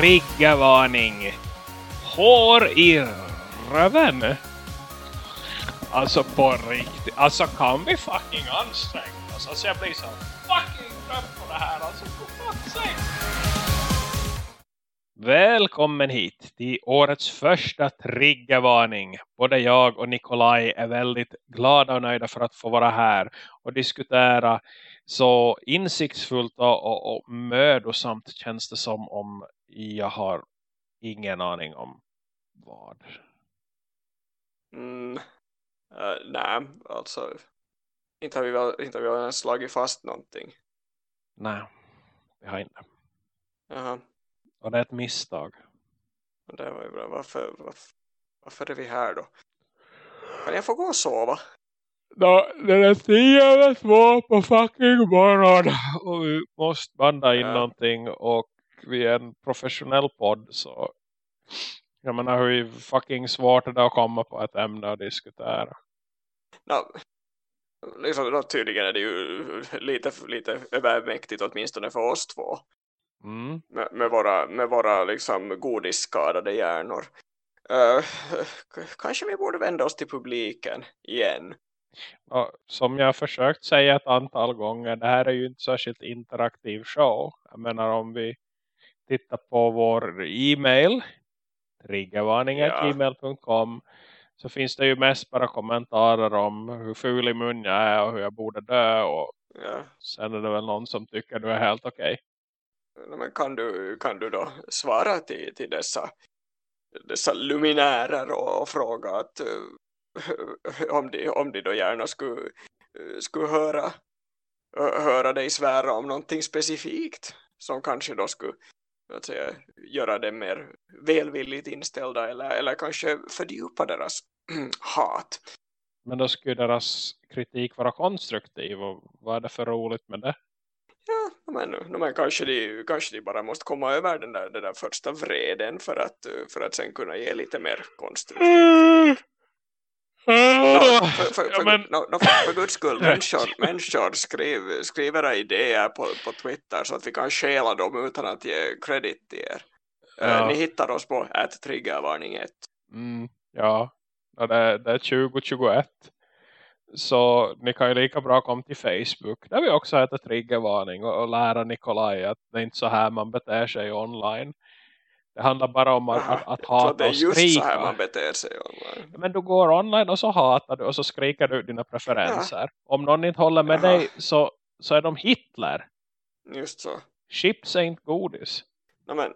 triggervarning. Hår i röven. Alltså på riktigt. Alltså kan vi fucking anstränga oss? Alltså jag blir så fucking trött på det här. Alltså på. Välkommen hit till årets första triggervarning. Både jag och Nikolaj är väldigt glada och nöjda för att få vara här och diskutera så insiktsfullt och, och, och mödosamt känns det som om jag har ingen aning om vad. Mm, uh, nej, alltså inte har vi väl, inte har vi väl slagit fast någonting. Nej, vi har inte. Jaha, Och det är ett misstag. det var ju bra. Varför, varför, varför är vi här då? Kan jag få gå och sova? Då, den är tio över två på fucking morgon. Och vi måste banda in Ja. någonting. Och vi är en professionell podd. Så jag menar hur fucking svårt är det att komma på ett ämne och diskutera. No, liksom, då, tydligen är det ju lite, lite övermäktigt åtminstone för oss två. Mm. Med, med våra, med våra liksom godisskadade hjärnor. K- kanske vi borde vända oss till publiken igen. Och som jag har försökt säga ett antal gånger. Det här är ju inte särskilt interaktiv show. Jag menar om vi tittar på vår e-mail. Triggervarning.gmail.com Så finns det ju mest bara kommentarer om hur ful i mun jag är och hur jag borde dö. Och Ja. sen är det väl någon som tycker du är helt okej. No, Men kan du, kan du då svara till, till dessa, dessa luminärer och, och fråga att, eh, om, de, om de då gärna skulle, eh, skulle höra, hö- höra dig svära om någonting specifikt som kanske då skulle att säga, göra dem mer välvilligt inställda eller, eller kanske fördjupa deras hat. Men då skulle deras kritik vara konstruktiv. Och vad är det för roligt med det? Ja, men, men kanske, de, kanske de bara måste komma över den där, den där första vreden för att, för att sen kunna ge lite mer konstruktiv No, för, för, Ja, men- no, no, för, guds skull, människor, människor skriv, skriver era idéer på, på Twitter så att vi kan stjäla dem utan att ge credit till er. Eh, Ja. Ni hittar oss på att triggervarning 1. Mm, ja, ja det, det är 2021. Så ni kan ju lika bra komma till Facebook. Där vi också heter triggervarning och, och lära Nikolaj att det är inte så här man beter sig online. Det handlar bara om att, att, att hata det är och just så här skrika. man beter sig online. Men du går online och så hatar du och så skriker du dina preferenser. Om någon inte håller med Jaha. dig så, så är de Hitler. Just så. Chips är inte godis. No, men,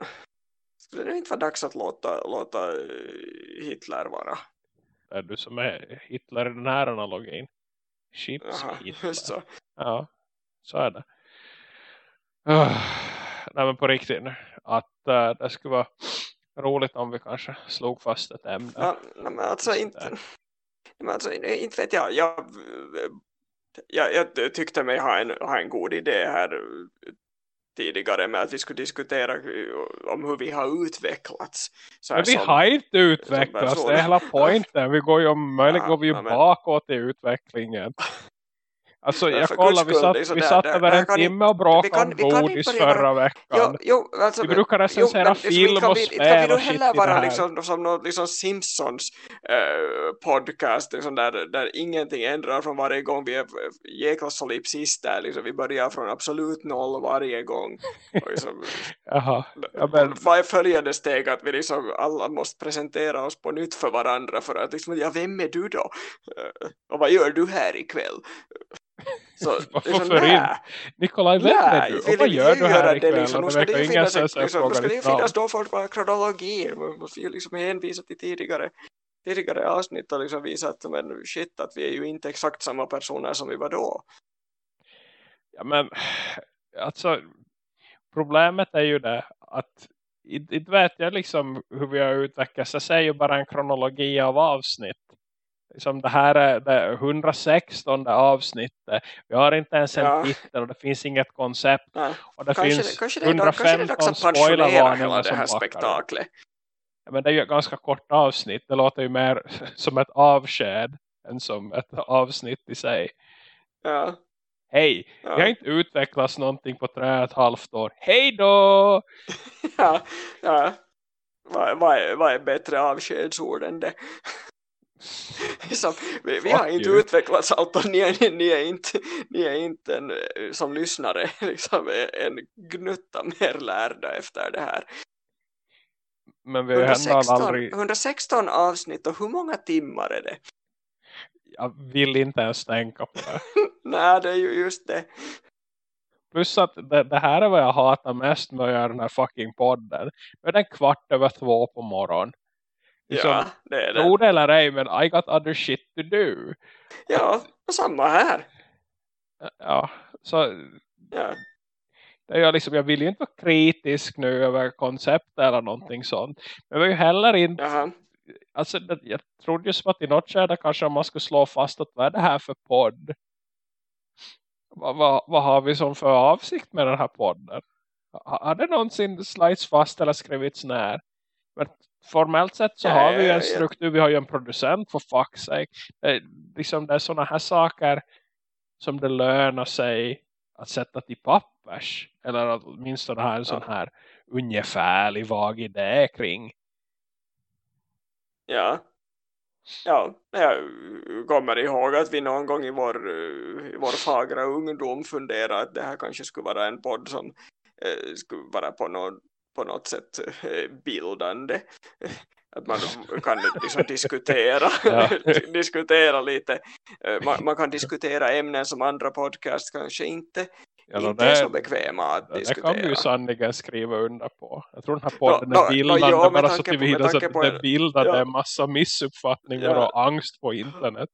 skulle det inte vara dags att låta, låta eh, Hitler vara? Det är du som är Hitler i den här analogin. Chips Jaha, Hitler. just så. Ja, så är det. Uh, nej men på riktigt nu. Att eh, det skulle vara roligt om vi kanske slog fast ett ämne. Ja, men alltså inte, men alltså, inte vet jag. Jag, jag, jag tyckte mig ha en, ha en god idé här tidigare med att vi skulle diskutera om hur vi har utvecklats. Men vi som- har inte utvecklats, det är hela poängen. Vi går ju om möjligt Ja, går vi ju ja, bakåt i utvecklingen. Alltså jag för kollar, vi satt, det vi satt över en timme och bråkade om godis förra veckan. Jo, jo, alltså, Vi brukar recensera men film kan och vi, spel Kan vi och då shit heller i det vara här. liksom, som något liksom Simpsons eh, podcast liksom där, där ingenting ändrar från varje gång vi är jäkla solipsister. Liksom, vi börjar från absolut noll varje gång. Och liksom, Jaha, ja, men, Vad är följande steg att vi liksom alla måste presentera oss på nytt för varandra för att liksom, ja vem är du då? Eh, Och vad gör du här ikväll? Så, Varför liksom, för inte? Nikolaj, vem är du? Och vad gör du här ikväll? liksom. Då det ska det verkar ju finnas, liksom, då ska det ju finnas någon form av kronologi. Man måste ju liksom hänvisa till tidigare, tidigare avsnitt och liksom visa att men shit, att vi är ju inte exakt samma personer som vi var då. Ja, men alltså problemet är ju det att inte vet jag liksom hur vi har utvecklats. Jag säger ju bara en kronologi av avsnitt. Liksom det här är det 116 avsnittet. Vi har inte ens en Ja. titel och det finns inget koncept. Nej. Och det Kanske, finns kanske, det är, kanske det är 115 dags att pensionera hela spoilervarningar det som här spektaklet. Ja, men det är ju ett ganska kort avsnitt. Det låter ju mer som ett avsked än som ett avsnitt i sig. Ja. hej, Ja. vi har inte utvecklats någonting på tre och ett halvt år. Hej då! ja, ja. Vad, vad, är, vad är bättre avskedsord än det? Liksom, vi, vi har inte you. utvecklats allt och ni är, ni är inte, ni är inte en, eh, som lyssnare liksom, en gnutta mer lärda efter det här. Men vi har ju ändå 116, aldrig, 116 avsnitt och hur många timmar är det? jag vill inte ens tänka på det. Nej, det är ju just det. Plus att det, det här är vad jag hatar mest med att göra den här fucking podden. Nu är den kvart över två på morgonen. Liksom, Ja, det är Tro det. det eller ej, men I got other shit to do. Ja, och samma här. Ja, så Ja, det är jag, liksom, jag vill ju inte vara kritisk nu över koncept eller någonting sånt. Men jag vill ju heller inte, jaha. alltså det, jag trodde ju som att i något skede kanske man skulle slå fast att vad är det här för podd? Vad, vad, vad har vi som för avsikt med den här podden? Ha- Har det någonsin slides fast eller skrivits ner? Men formellt sett så Ja, har vi ju en struktur, vi har ju en producent för fuck's sake. Det, liksom det är sådana här saker som det lönar sig att sätta till pappers. Eller att åtminstone ha en sån här ungefärlig vag idé kring. Ja. Ja, jag kommer ihåg att vi någon gång i vår, eh, i vår fagra ungdom funderade att det här kanske skulle vara en podd som eh, skulle vara på något, på något sätt eh, bildande. Att man kan liksom diskutera, diskutera lite. Eh, Man, man kan diskutera ämnen som andra podcast kanske inte, Ja, inte är så bekväma att det diskutera. kan vi ju sanningen skriva under på. Jag tror den här podden Nå, nå, är bildande med bara så tillvida så att det bildade en massa missuppfattningar Ja. och angst på internet.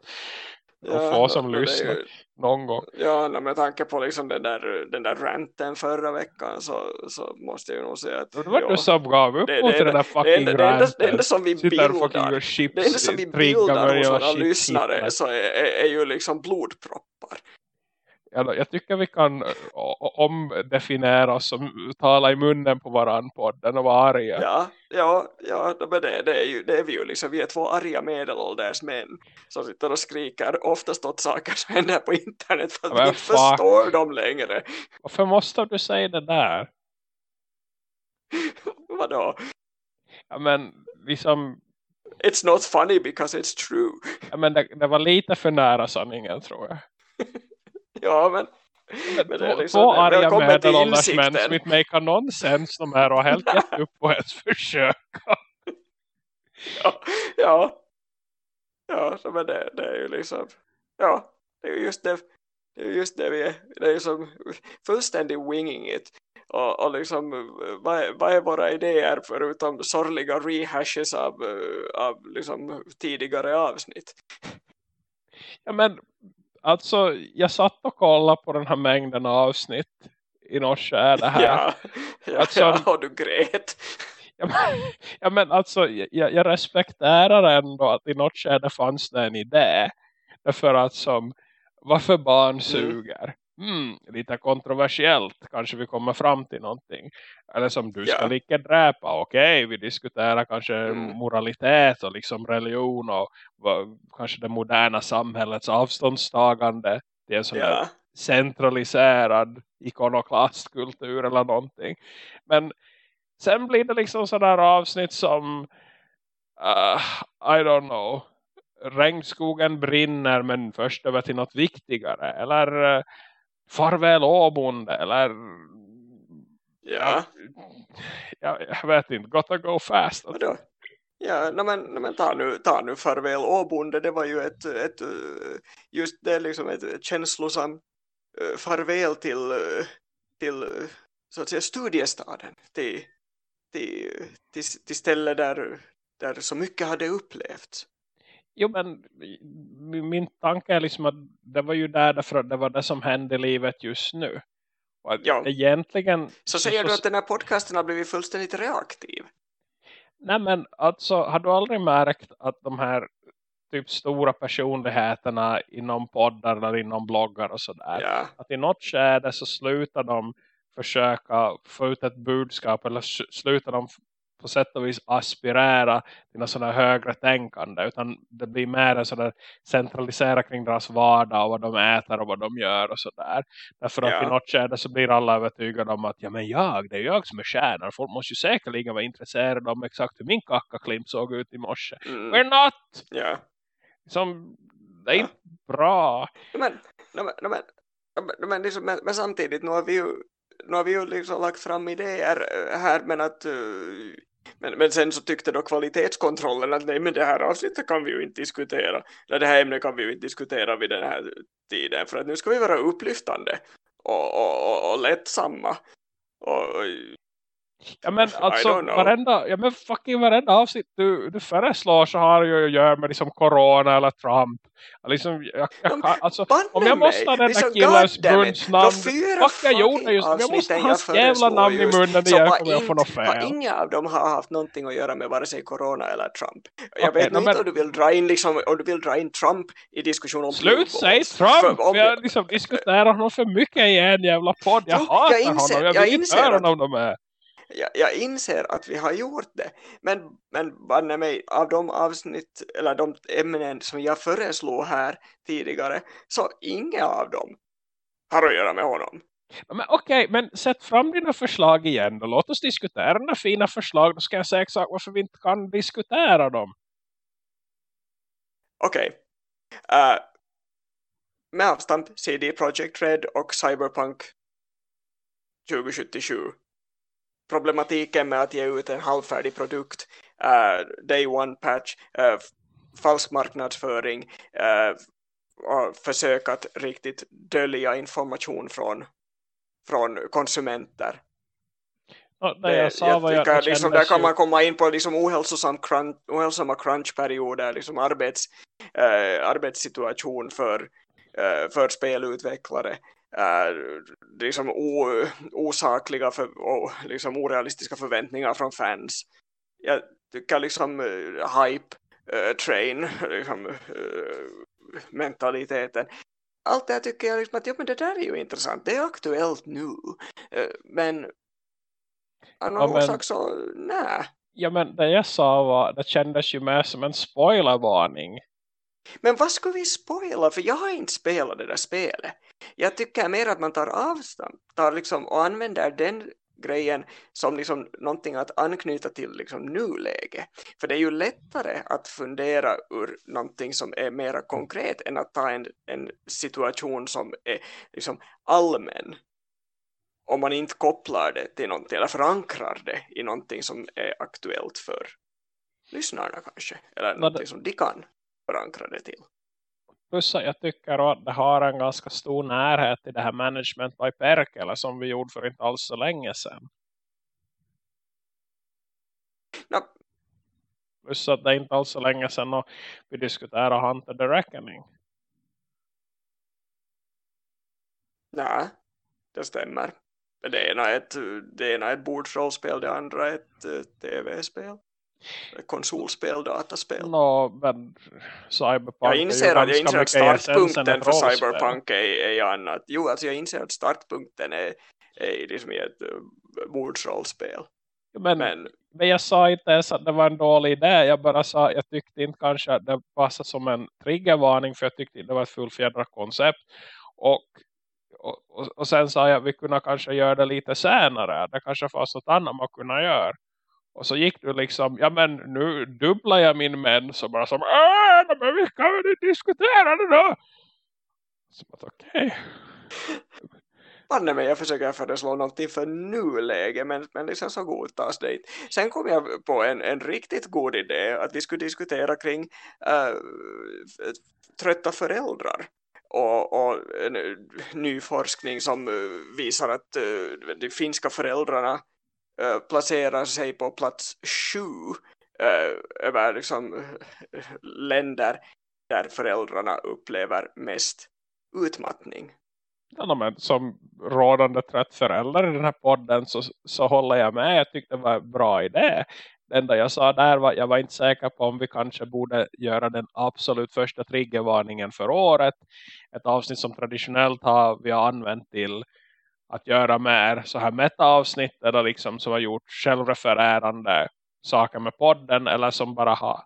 Och Ja, få som det lyssnar ju- någon gång. Ja, med tanke på liksom den där, den där ranten förra veckan så, så måste jag nog säga att Det var du som gav upp det- mot det- den där det, fucking enda, det, enda, det enda ranten. som vi bildar chips, det enda som vi bildar hos våra lyssnare så är, är, är ju liksom blodproppar. Ja, jag tycker vi kan omdefiniera oss som tala i munnen på varann podden och vara arga. Ja, ja, ja men det, det, är ju, det är vi ju liksom, vi är två arga medelålders män som sitter och skriker oftast åt saker som händer på internet för att Men vi inte fuck. förstår dem längre. Varför måste du säga det där? Vadå? Ja, men liksom It's not funny because it's true. ja, men det, det var lite för nära sanningen tror jag. Ja, men det är liksom- två arga medelålders män som inte make någon sens de här och helt gett upp på ens försök. ja, ja, ja men det, det är ju liksom, ja, det är ju just det, det är ju just det vi är, det är som fullständigt winging it. Och, och liksom, vad är, vad är våra idéer förutom sorgliga rehashes av, eh, av liksom tidigare avsnitt? Ja, men alltså jag satt och kollade på den här mängden avsnitt i något skärde här. Ja, ja, Alltså- ja, och du grät. Ja, men, ja, men alltså jag, jag respekterar ändå att i något skede fanns det en idé. Därför att som varför barn suger. Mm, lite kontroversiellt. Kanske vi kommer fram till någonting. Eller som du ska Ja. lika dräpa. Okej, vi diskuterar kanske Mm. moralitet och liksom religion och vad, kanske det moderna samhällets avståndstagande. Det är sån Ja, centraliserad ikonoklastkultur eller någonting. Men sen blir det liksom sådär avsnitt som uh, I don't know regnskogen brinner men först över till något viktigare eller uh, farväl åbonde eller ja. ja, jag vet inte, gotta go fast Vadå? Ja, no, men, no, men ta, nu, ta nu farväl Åbonde, det var ju ett, ett just det liksom ett känslosamt eh, farväl till, eh, till eh, så att säga studiestaden, till, till, till, till stället där, där så mycket hade upplevts. Jo men min- tanke är liksom att det var ju där därför att det var det som hände i livet just nu. Och Ja. egentligen Så säger du att den här podcasten har blivit fullständigt reaktiv? Nej men alltså har du aldrig märkt att de här typ stora personligheterna inom poddar eller inom bloggar och sådär. Ja, Att i något skede så slutar de försöka få ut ett budskap eller slutar de på sätt och vis aspirera till något sådana högre tänkande utan det blir mer en sådär centralisera kring deras vardag och vad de äter och vad de gör och sådär. Därför att Ja. i något skede så blir alla övertygade om att ja men jag, det är jag som är stjärnan. Folk måste ju säkerligen vara intresserade om exakt hur min kackaklimp såg ut i morse. Mm, We're not! ja. Som, det är Ja. inte bra. Men, men, men, men, liksom, men, men samtidigt, nu har vi ju, nu har vi ju liksom lagt fram idéer eh, här, men att eh, men, men sen så tyckte då kvalitetskontrollen att nej men det här avsnittet kan vi ju inte diskutera. Eller det här ämnet kan vi ju inte diskutera vid den här tiden. För att nu ska vi vara upplyftande och, och, och, och lättsamma. Och, och, Ja men alltså varenda, ja men fucking varenda avsnitt du, du föreslår så har ju att göra med liksom corona eller Trump. Liksom, jag, jag, alltså, om jag måste ha den är där killens bundsnamn. Fuck jag gjorde just. Jag måste ha hans jag jävla namn i munnen igen kommer jag få något inte- har fel. Inga av dem har haft någonting att göra med vare sig corona eller Trump. Jag Okej, vet no, inte men- om du vill dra in liksom, om du vill dra in Trump i diskussion om Slut säg. Trump! För om- Vi har liksom diskuterat honom för mycket i en jävla podd. Jag Jo, hatar jag inser- honom. Jag jag vill inte inser höra honom med. Jag, jag inser att vi har gjort det. Men, men banne mig, av de avsnitt eller de ämnen som jag föreslog här tidigare så inga av dem har att göra med honom. Men okej, men sätt fram dina förslag igen då. Låt oss diskutera dina fina förslag. Då ska jag säga exakt varför vi inte kan diskutera dem. Okej. Eh, med avstamp CD Projekt Red och Cyberpunk 2077. Problematiken med att ge ut en halvfärdig produkt, eh, day one patch, eh, falsk marknadsföring eh, och försök att riktigt dölja information från, från konsumenter. Det Det- jag sa ju att tycker det liksom, där kan man komma in på liksom ohälsosam crunch, ohälsosamma crunchperioder, liksom arbets, eh, arbetssituation för, eh, för spelutvecklare, eh, liksom o, osakliga för, och liksom orealistiska förväntningar från fans. Jag tycker liksom eh, hype eh, train, liksom, eh, mentaliteten. Allt det här tycker jag liksom att ja, men det där är ju intressant, det är aktuellt nu. Eh, men av någon Ja, men- orsak så, nej. Ja men det jag sa var, det kändes ju mer som en spoilervarning. Men vad ska vi spoila? För jag har inte spelat det där spelet. Jag tycker mer att man tar avstånd tar liksom, och använder den grejen som liksom någonting att anknyta till liksom nuläge. För det är ju lättare att fundera ur någonting som är mera konkret än att ta en, en situation som är liksom allmän. Om man inte kopplar det till någonting eller förankrar det i någonting som är aktuellt för lyssnarna kanske. Eller någonting som de kan förankra det till. Plus jag tycker att det har en ganska stor närhet till det här management by Perkele som vi gjorde för inte alls så länge sedan. Ja, Plus att det är inte alls så länge sedan vi diskuterade Hunter the Reckoning. nej, det stämmer. Det ena är ett, det ena är ett bordsrollspel, det andra är ett eh, tv-spel. Konsolspel, dataspel. Nå, men Cyberpunk Jag inser att, jag inser att startpunkten för. Cyberpunk är, är annat. Jo, alltså jag inser att startpunkten är, är liksom ett bordsrollspel. Men, Men men jag sa inte ens att det var en dålig idé. Jag bara sa jag tyckte inte kanske att det passade som en triggervarning för jag tyckte det var ett fullfjädrat koncept. Och, och, och, och sen sa jag att vi kunde kanske göra det lite senare. Det kanske fanns något annat man kunde göra. Och så gick du liksom, ja men nu dubblar jag min män. Så bara som, äh, men vi kan väl diskutera det då. Så bara, okej. Banne mig, jag försöker föreslå någonting för nuläge, men, men liksom så godtas det inte. Sen kom jag på en, en riktigt god idé, att vi skulle diskutera kring äh, trötta föräldrar. Och, och en ny forskning som äh, visar att äh, de finska föräldrarna Eh, placerar sig på plats sju eh, över liksom, eh, länder där föräldrarna upplever mest utmattning. Ja, men som rådande trött förälder i den här podden så, så håller jag med. Jag tyckte det var en bra idé. Det enda jag sa där var jag var inte säker på om vi kanske borde göra den absolut första triggervarningen för året. Ett avsnitt som traditionellt har vi har använt till att göra mer så här meta-avsnitt eller liksom som har gjort självrefererande saker med podden eller som bara har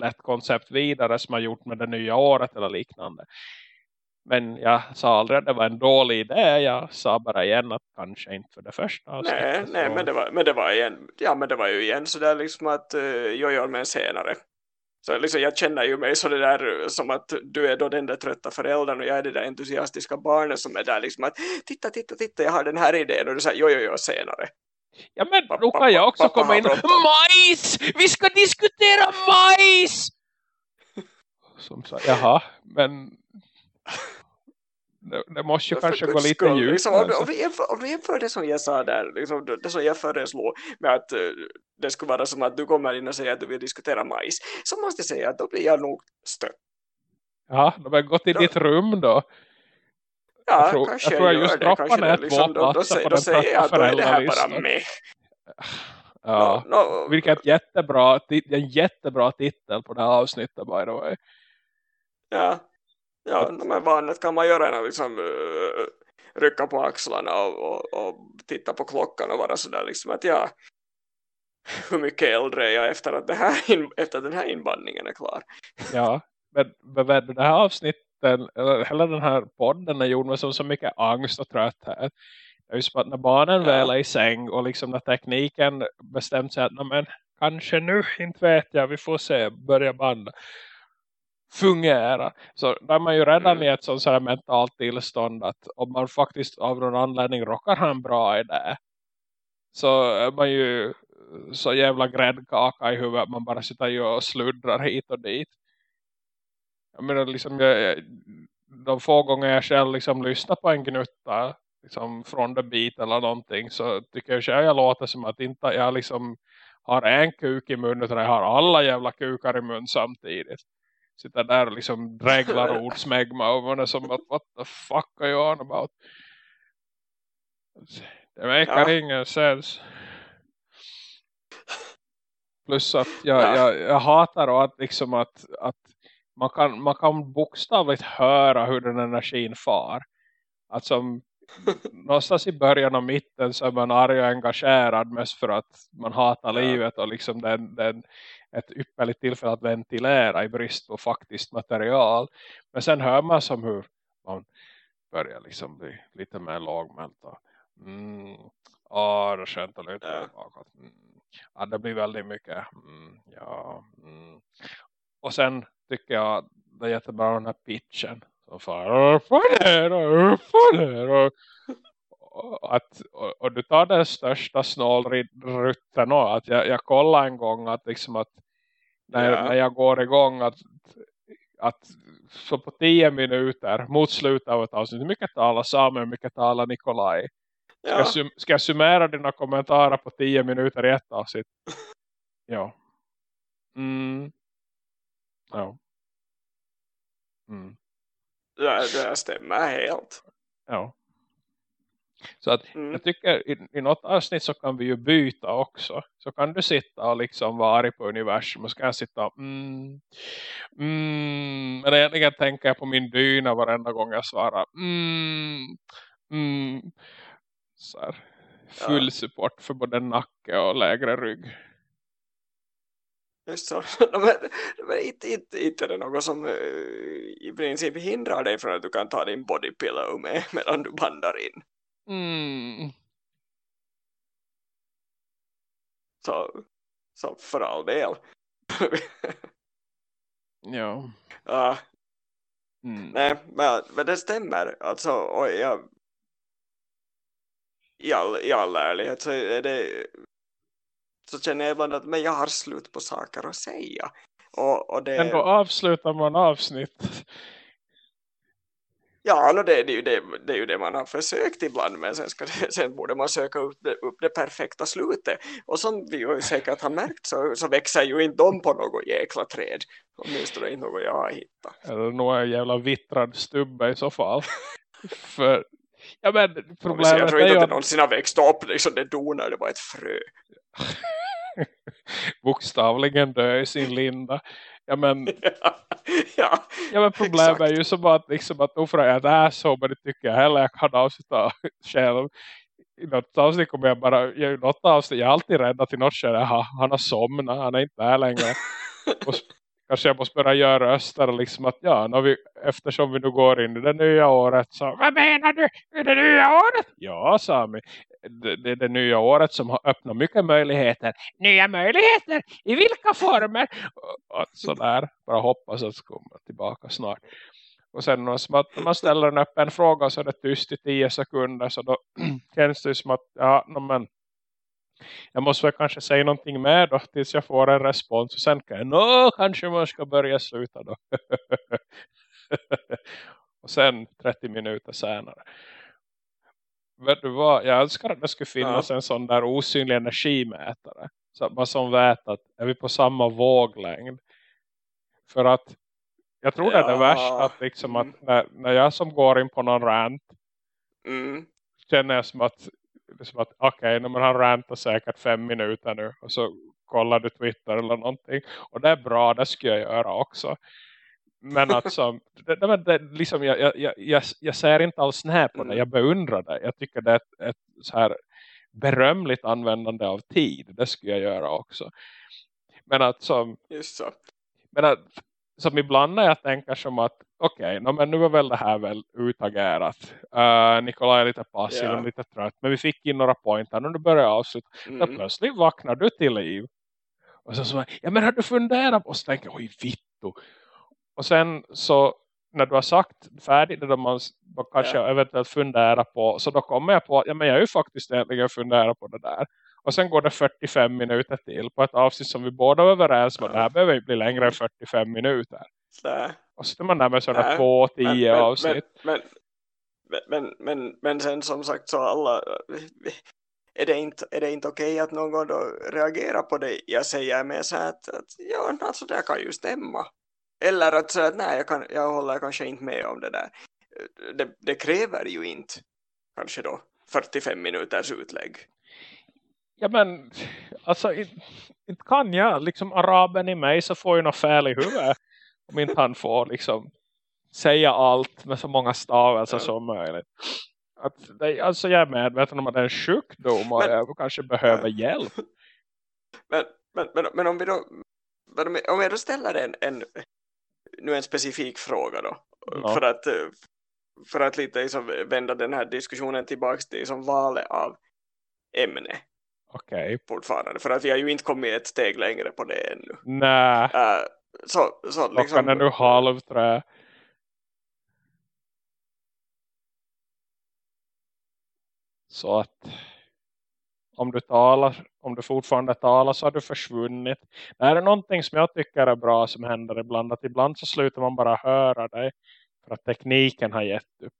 lett koncept vidare som har gjort med det nya året eller liknande. Men jag sa aldrig att det var en dålig idé. Jag sa bara igen att kanske inte för det första. Nej, nej men, det var, men det var igen, ja men det var ju igen sådär liksom att uh, jag gör mig senare. Så liksom, jag känner ju mig så det där som att du är då den där trötta föräldern och jag är det där entusiastiska barnet som är där liksom att titta, titta, titta, jag har den här idén och du säger jo, jo, jo, senare. Ja men då kan jag också komma in och majs! Vi ska diskutera majs! Som sa, jaha, men det, det måste ju ja, kanske gå lite skull, djupt. Liksom, om, om, vi jämför, om vi jämför det som jag sa där, liksom, det som jag föreslog med att uh, det skulle vara som att du kommer in och säger att du vill diskutera majs, så måste jag säga att då blir jag nog stött. Ja, de har gått i då, ditt rum då. Ja, jag tror, kanske jag, tror jag just droppar ner liksom, då, då, säger, då säger jag att då är det här bara med. Ja, no, no. vilket jättebra, en jättebra titel på det här avsnittet by the way. Ja, ja men vanligt kan man göra en liksom uh, rycka på axlarna och, och, och, titta på klockan och vara sådär liksom att ja, hur mycket äldre är jag efter att, det här, efter den här inbandningen är klar. Ja, men, men det här avsnittet eller hela den här podden är gjord med så, så mycket angst och trötthet. Det är ju som att när barnen ja. väl är i säng och liksom när tekniken bestämt sig att men, kanske nu, inte vet jag, vi får se, börja banda fungera. Så där är man ju redan mm. i ett sånt här mentalt tillstånd att om man faktiskt av någon anledning råkar ha en bra idé så är man ju så jävla gräddkaka i huvudet man bara sitter och sluddrar hit och dit jag menar liksom jag, de få gånger jag själv liksom lyssnar på en gnutta liksom från the beat eller någonting så tycker jag själv jag låter som att inte jag liksom har en kuk i munnen utan jag har alla jävla kukar i mun samtidigt. Sitter där och liksom dräglar ordsmägma och man är som att what the fuck are you on about? Det verkar ja. ingen sens. Plus att jag, ja. jag, jag hatar att, liksom att, att man kan, man kan bokstavligt höra hur den energin far. Alltså någonstans i början och mitten så är man arg och engagerad mest för att man hatar ja. livet och liksom den, den ett ypperligt tillfälle att ventilera i brist på faktiskt material. Men sen hör man som hur man börjar liksom bli lite mer lågmält. Mm, åh, det är skönt att luta ja. bakåt. Mm. Det blir väldigt mycket. Mm, ja, mm. Och sen tycker jag det är jättebra den här pitchen. Som far upp och ner och upp och ner. Och, och, att, och, och, du tar den största snålrutten och att jag, jag kollar en gång att liksom att när, ja. när jag går igång att, att så på tio minuter mot slutet av ett avsnitt, hur mycket talar Samuel, hur mycket talar Nikolaj? Ska, ja. jag, ska jag summera dina kommentarer på tio minuter i ett avsnitt? Ja. Mm. Ja. Mm. Det, det stämmer helt. Ja. Så att mm. jag tycker i, i något avsnitt så kan vi ju byta också. Så kan du sitta och liksom vara på universum och så kan jag sitta och mm, mm, men egentligen tänker jag på min dyna varenda gång jag svarar mm, mm, så här, full ja. support för både nacke och lägre rygg. Just så. men, men inte, inte, inte är det något som uh, i princip hindrar dig från att du kan ta din bodypillow med medan du bandar in. Mm. Så, så för all del. ja. Uh, mm. Nej, men, men det stämmer. Alltså, och jag, i, all, i all ärlighet så är det så känner jag ibland att men jag har slut på saker att säga. Och, och det... Ändå avslutar man avsnitt. Ja, no, det, det, är ju det, det är ju det man har försökt ibland men sen, ska det, sen borde man söka upp det, upp det perfekta slutet. Och som vi ju säkert har märkt så, så växer ju inte de på något jäkla träd. Åtminstone inte något jag har hittat. Eller någon jävla vittrad stubbe i så fall. För Ja, men problemet jag tror inte att det någonsin har växt upp liksom det donar, det var ett frö. bokstavligen dö i sin linda. Ja men, ja, ja, men problemet exakt. är ju som att, liksom, att får jag ett asshole men det tycker jag heller jag kan avsluta själv. i något avsnitt kommer jag bara, i något avsnitt, jag är alltid rädd att i något skede, han har somnat, han är inte där längre. och kanske jag måste börja göra röster liksom att ja, när vi, eftersom vi nu går in i det nya året så, vad menar du? Är det nya året? Ja, Sami. Det, det är det nya året som har öppnat mycket möjligheter. Nya möjligheter? I vilka former? Och, och sådär. Bara hoppas att det kommer tillbaka snart. Och sen när man ställer en öppen fråga så är det tyst i tio sekunder så då känns det som att ja, men jag måste väl kanske säga någonting mer då tills jag får en respons. Och sen kan jag, nå kanske man ska börja sluta då. och sen 30 minuter senare. Vet du vad, jag önskar att det skulle finnas ja. en sån där osynlig energimätare. Så att man som vet att är vi på samma våglängd. För att jag tror ja. det är det värsta att, liksom att mm. när, när jag som går in på någon rant mm. känner jag som att liksom att okej, okay, men han rantar säkert fem minuter nu och så kollar du Twitter eller någonting. Och det är bra, det ska jag göra också. Men alltså, det, det, det, liksom, jag, jag, jag, jag ser inte alls ner på det. Mm. Jag beundrar det. Jag tycker det är ett, ett så här berömligt användande av tid. Det skulle jag göra också. Men att som, Just så. Men att, som ibland när jag tänker som att okej, okay, men nu var väl det här väl utagerat. Uh, Nikolaj är lite passiv yeah. och lite trött. Men vi fick in några pointer och nu börjar jag avsluta. Mm. Så plötsligt vaknar du till liv. Och så så, ja men har du funderat på? Och så tänker jag, oj vittu. Och sen så när du har sagt färdigt det man kanske yeah. eventuellt funderar på. Så då kommer jag på, ja men jag har ju faktiskt egentligen funderat på det där. Och sen går det 45 minuter till på ett avsnitt som vi båda är överens om. Ja. Det här behöver inte bli längre än 45 minuter. Nej. Och så är man där med sådana två, tio men, avsnitt. Men, men, men, men, men sen som sagt så alla... Är det inte, är det inte okej att någon då reagerar på det? Jag säger med så att, att ja, alltså det kan ju stämma. Eller att säga att nej, jag, kan, jag håller kanske inte med om det där. Det, det kräver ju inte kanske då 45 minuters utlägg. Ja men, alltså inte kan jag, liksom araben i mig så får ju något fel i huvudet. Om inte han får liksom säga allt med så många stavelser ja. som möjligt. Att det, alltså jag är medveten om att det är en sjukdom och men, jag kanske behöver ja. hjälp. Men, men, men, men om vi då om jag då ställer en, en nu en specifik fråga då ja. för att för att lite liksom vända den här diskussionen tillbaka till som valet av ämne. Okej. Okay. Fortfarande. För att vi har ju inte kommit ett steg längre på det ännu. Nej. Uh, så, så liksom... Klockan är nu halv trä. Så att om du talar, om du fortfarande talar så har du försvunnit. Det här är någonting som jag tycker är bra som händer ibland. Att ibland så slutar man bara höra dig. För att tekniken har gett upp.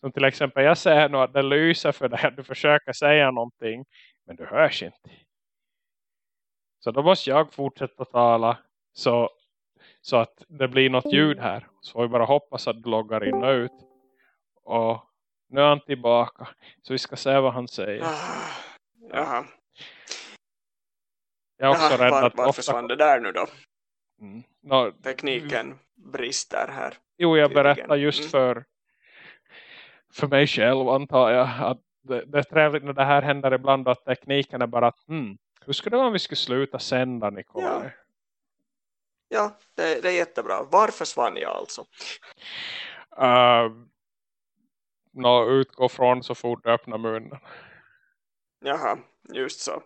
Som till exempel jag säger nu att det lyser för dig. Du försöker säga någonting. Men du hörs inte. Så då måste jag fortsätta tala. Så, så att det blir något ljud här. Så får vi bara hoppas att du loggar in och ut. Och nu är han tillbaka. Så vi ska se vad han säger. Ah, jaha. Jag är också jaha, rädd var, att... Var ofta... försvann det där nu då? Mm. No, Tekniken brister här. Jo, jag berättar just mm. för för mig själv antar jag att det, det är trevligt när det här händer ibland att tekniken är bara att hmm, hur skulle det vara om vi skulle sluta sända Nikolaj? Ja, ja det, det, är jättebra. Var försvann jag alltså? Uh, nå, utgå från så fort du öppnar munnen. Jaha, just så.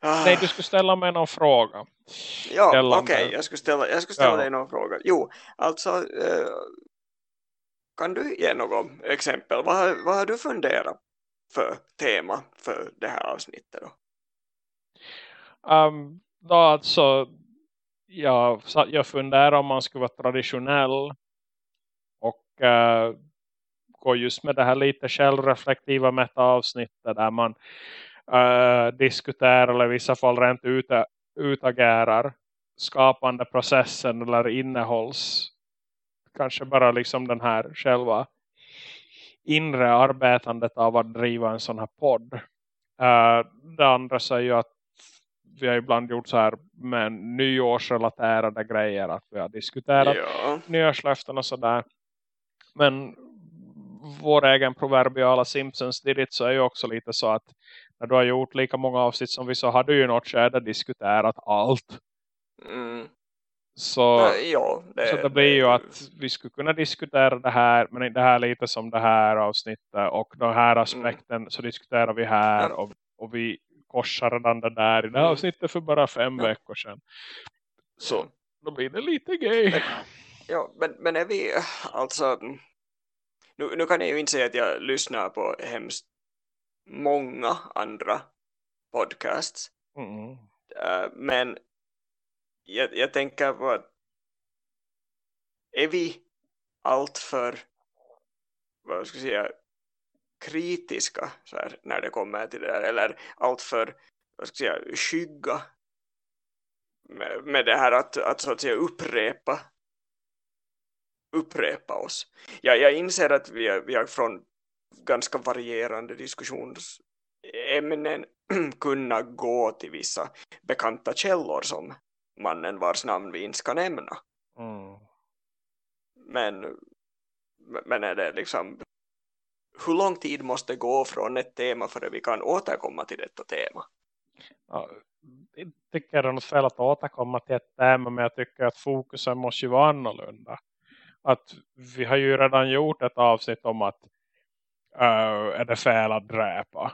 Ah. Nej, du skulle ställa mig någon fråga. Ja, okej. Okay. Jag skulle ställa, jag skulle ställa ja. dig någon fråga. Jo, alltså... Uh, kan du ge något exempel? Vad, vad har du funderat för tema för det här avsnittet då? Um, då alltså jag, jag funderar om man skulle vara traditionell och uh, gå just med det här lite självreflektiva meta-avsnittet där man uh, diskuterar eller i vissa fall rent ut, utagerar skapande processen eller innehålls kanske bara liksom den här själva inre arbetandet av att driva en sån här podd. Uh, det andra säger ju att vi har ibland gjort så här med nyårsrelaterade grejer. Att vi har diskuterat ja. nyårslöften och sådär. Men vår egen proverbiala Simpsons did it så är ju också lite så att när du har gjort lika många avsnitt som vi så har du ju något skede diskuterat allt. Mm. Så, ja, det, så det blir ju att vi skulle kunna diskutera det här men det här lite som det här avsnittet och den här aspekten mm. så diskuterar vi här och, och vi korsar redan det där i det här mm. avsnittet för bara fem ja. veckor sedan. Så då blir det lite gay. Men, ja, men, men är vi alltså nu, nu kan jag ju inte säga att jag lyssnar på hemskt många andra podcasts. Mm. Uh, men jag, jag tänker på att är vi alltför vad ska jag säga kritiska så här, när det kommer till det där eller alltför vad ska jag säga, skygga med, med det här att, att så att säga upprepa upprepa oss. Jag, jag inser att vi är, vi är från ganska varierande diskussionsämnen kunna gå till vissa bekanta källor som mannen vars namn vi inte ska nämna. Mm. Men, men är det liksom hur lång tid måste gå från ett tema för att vi kan återkomma till detta tema? Ja, jag tycker det är något fel att återkomma till ett tema men jag tycker att fokusen måste ju vara annorlunda att vi har ju redan gjort ett avsnitt om att uh, är det fel att dräpa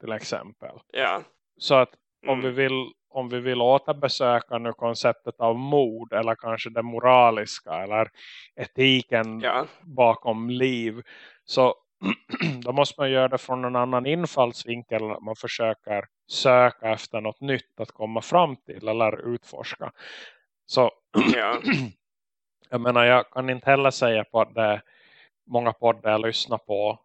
till exempel. Ja. Så att om mm. vi vill om vi vill återbesöka nu konceptet av mord eller kanske det moraliska eller etiken ja. bakom liv så då måste man göra det från en annan infallsvinkel man försöker söka efter något nytt att komma fram till eller utforska. Så ja. jag menar jag kan inte heller säga på att det är många poddar jag lyssnar på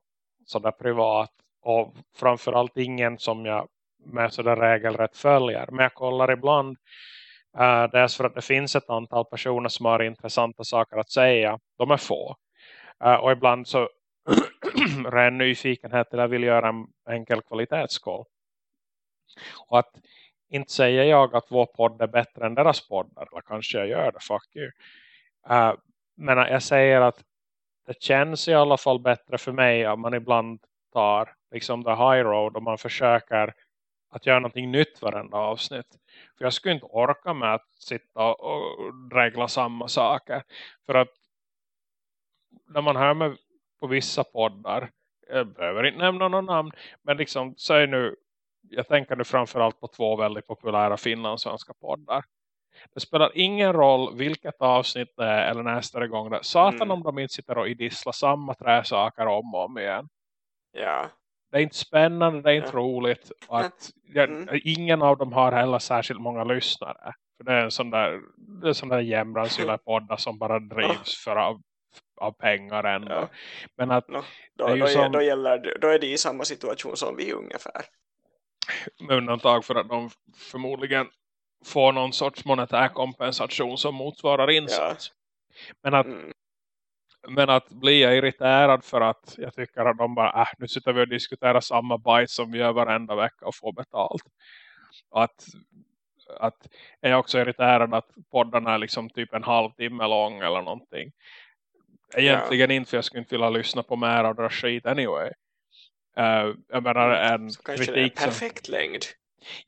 sådär privat och framförallt ingen som jag med sådär regelrätt följer. Men jag kollar ibland uh, dels för att det finns ett antal personer som har intressanta saker att säga. De är få. Uh, och ibland så ren nyfikenhet till att vill göra en enkel kvalitetskoll. Och att inte säger jag att vår podd är bättre än deras poddar. Eller kanske jag gör det, fuck you. Uh, men jag säger att det känns i alla fall bättre för mig om man ibland tar liksom the high road och man försöker att göra någonting nytt varenda avsnitt. För jag skulle inte orka med att sitta och regla samma saker. För att när man hör med på vissa poddar, jag behöver inte nämna någon namn, men liksom säg nu, jag tänker nu framförallt på två väldigt populära finlandssvenska poddar. Det spelar ingen roll vilket avsnitt det är eller nästa gång det. Satan mm. om de inte sitter och idisslar samma träsaker om och om igen. Ja. Det är inte spännande, det är inte ja. roligt. Att, mm. Ingen av dem har heller särskilt många lyssnare. För det är en sån där, det är sån där jämransilla poddar som bara drivs för av, av pengar ändå. Ja. Men att no, då, är då, som, då, gäller, då är det i samma situation som vi ungefär. Med undantag för att de förmodligen få någon sorts monetär kompensation som motsvarar insats. Ja. Men, att, mm. men att bli irriterad för att jag tycker att de bara, äh, nu sitter vi och diskuterar samma bajs som vi gör varenda vecka och får betalt. Och att, att jag är också irriterad att poddarna är liksom typ en halvtimme lång eller någonting. Egentligen ja. inte för jag skulle inte vilja lyssna på mer av det skit anyway. Uh, jag menar mm. en kritik perfekt som... längd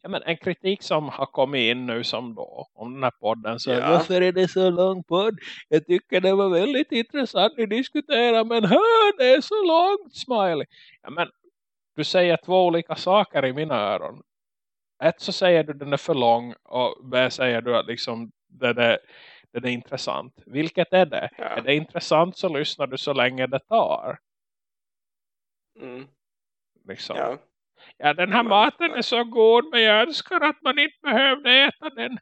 ja, men en kritik som har kommit in nu som då om den här podden så ja. varför är det så lång podd? Jag tycker det var väldigt intressant att diskutera men hör det är så långt smiley. Ja, men du säger två olika saker i mina öron. Ett så säger du den är för lång och B säger du att liksom det, det, det är intressant. Vilket är det? Ja. Är det intressant så lyssnar du så länge det tar. Mm. Liksom. Ja. Ja, den här maten är så god men jag önskar att man inte behövde äta den.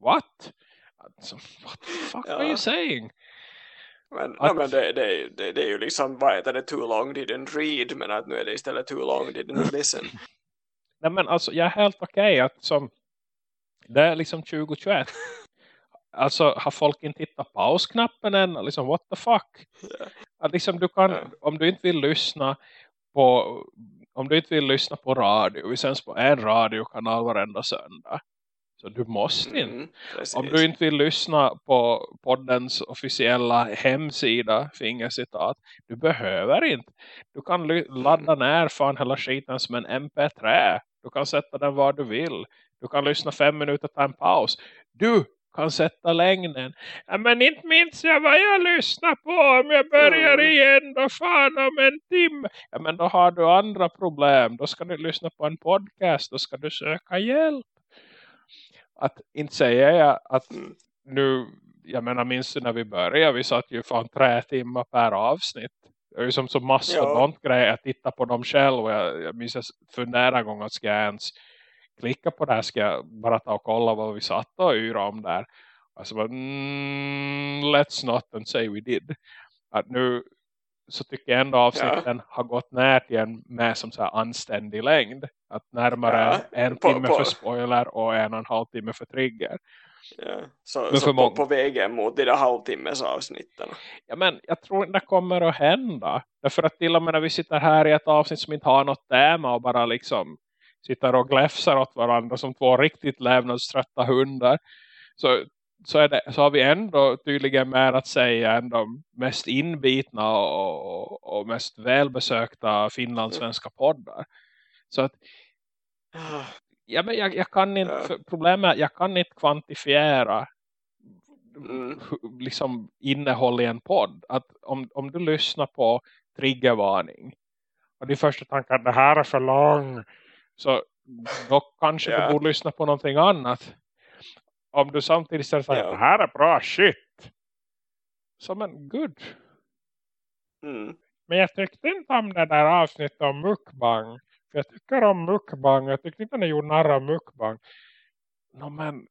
What? Alltså, what the fuck ja. are you saying? Men, att... ja, men det, det, det, det, är ju liksom, vad heter det, too long didn't read, men att nu är det istället too long didn't listen. Nej men alltså, jag är helt okej okay att som, det är liksom 2021. alltså, har folk inte hittat pausknappen än? Liksom, what the fuck? Yeah. Att liksom, du kan, yeah. om du inte vill lyssna på om du inte vill lyssna på radio, vi sänds på en radiokanal varenda söndag. Så du måste inte. Mm, Om du inte vill lyssna på poddens officiella hemsida, fingercitat, du behöver inte. Du kan ladda mm. ner fan hela skiten som en mp3. Du kan sätta den var du vill. Du kan lyssna fem minuter, ta en paus. Du kan sätta längden. Ja, men inte minns jag vad jag lyssnar på om jag börjar mm. igen då fan om en timme. Ja, men då har du andra problem. Då ska du lyssna på en podcast. Då ska du söka hjälp. Att inte säger jag att mm. nu, jag menar minns du när vi började, vi satt ju fan tre timmar per avsnitt. Det är ju som så mastodont-grej att titta på dem själv. Och jag, jag minns jag funderar en gång att ska jag ens klicka på det här ska jag bara ta och kolla vad vi satt och yra om där. Alltså bara, mm, let's not and say we did. Att nu så tycker jag ändå avsnitten ja. har gått ner till en med som så här anständig längd. Att närmare ja, en på, timme på. för spoiler och en och en halv timme för trigger. Ja, så, så på, på, vägen mot de där halvtimmes avsnitten. Ja, men jag tror inte det kommer att hända. Därför att till och med när vi sitter här i ett avsnitt som inte har något tema och bara liksom sitter och gläfsar åt varandra som två riktigt lävnadströtta hundar. Så, så, är det, så har vi ändå tydligen mer att säga än de mest inbitna och, och, mest välbesökta finlandssvenska poddar. Så att ja, men jag, jag kan inte, problemet är att jag kan inte kvantifiera mm. liksom innehåll i en podd. Att om, om du lyssnar på triggervarning och de första tankarna, det här är för lång så då kanske yeah. du borde lyssna på någonting annat. Om du samtidigt säger att det här är bra shit. Så men good. Mm. Men jag tyckte inte om det där avsnittet om mukbang. För jag tycker om mukbang. Jag tyckte inte att ni gjorde narra mukbang. No, men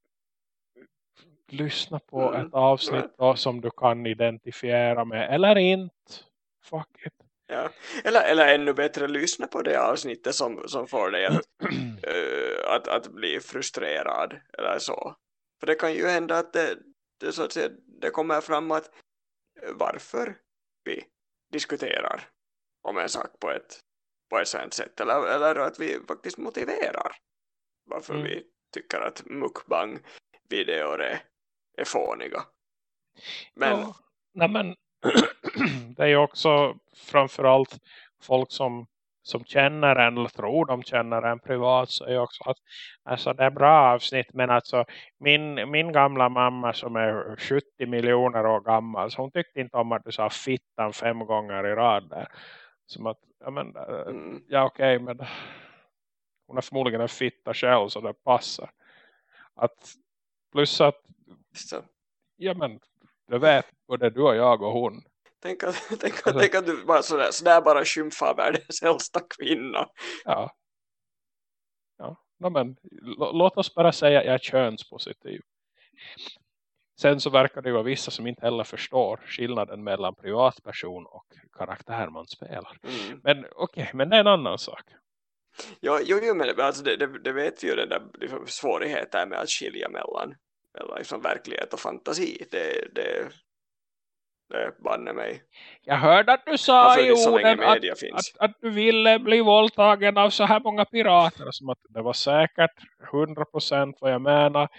lyssna på mm. ett avsnitt då, som du kan identifiera med. Eller inte. Fuck it. Ja. Eller, eller ännu bättre lyssna på det avsnittet som, som får dig att, uh, att, att bli frustrerad eller så. För det kan ju hända att det, det, så att säga, det kommer fram att uh, varför vi diskuterar om en sak på ett, på ett sånt sätt. Eller, eller att vi faktiskt motiverar varför mm. vi tycker att mukbang-videor är, är fåniga. Men, ja. Nej, men det är ju också framförallt folk som, som känner en eller tror de känner en privat så är också att alltså det är bra avsnitt men alltså min, min gamla mamma som är 70 miljoner år gammal så hon tyckte inte om att du sa fittan fem gånger i rad där. Som att, ja men, eh, mm. ja okej okay, men hon är förmodligen en fitta själv så det passar. Att, plus att, ja men det vet både du och jag och hon. Tänk att, tänk, alltså, tänk att du bara sådär, sådär bara skymfar världens äldsta kvinna. Ja. Ja, no, men låt oss bara säga att jag är könspositiv. Sen så verkar det vara vissa som inte heller förstår skillnaden mellan privatperson och karaktär man spelar. Mm. Men okej, okay, men det är en annan sak. Jo, jo, jo men alltså det, det, det vet vi ju den där liksom, svårigheten med att skilja mellan eller liksom verklighet och fantasi. Det, det, det banne mig. Jag hörde att du sa i orden att, att, att, du ville bli våldtagen av så här många pirater. Som att det var säkert 100% vad jag menar.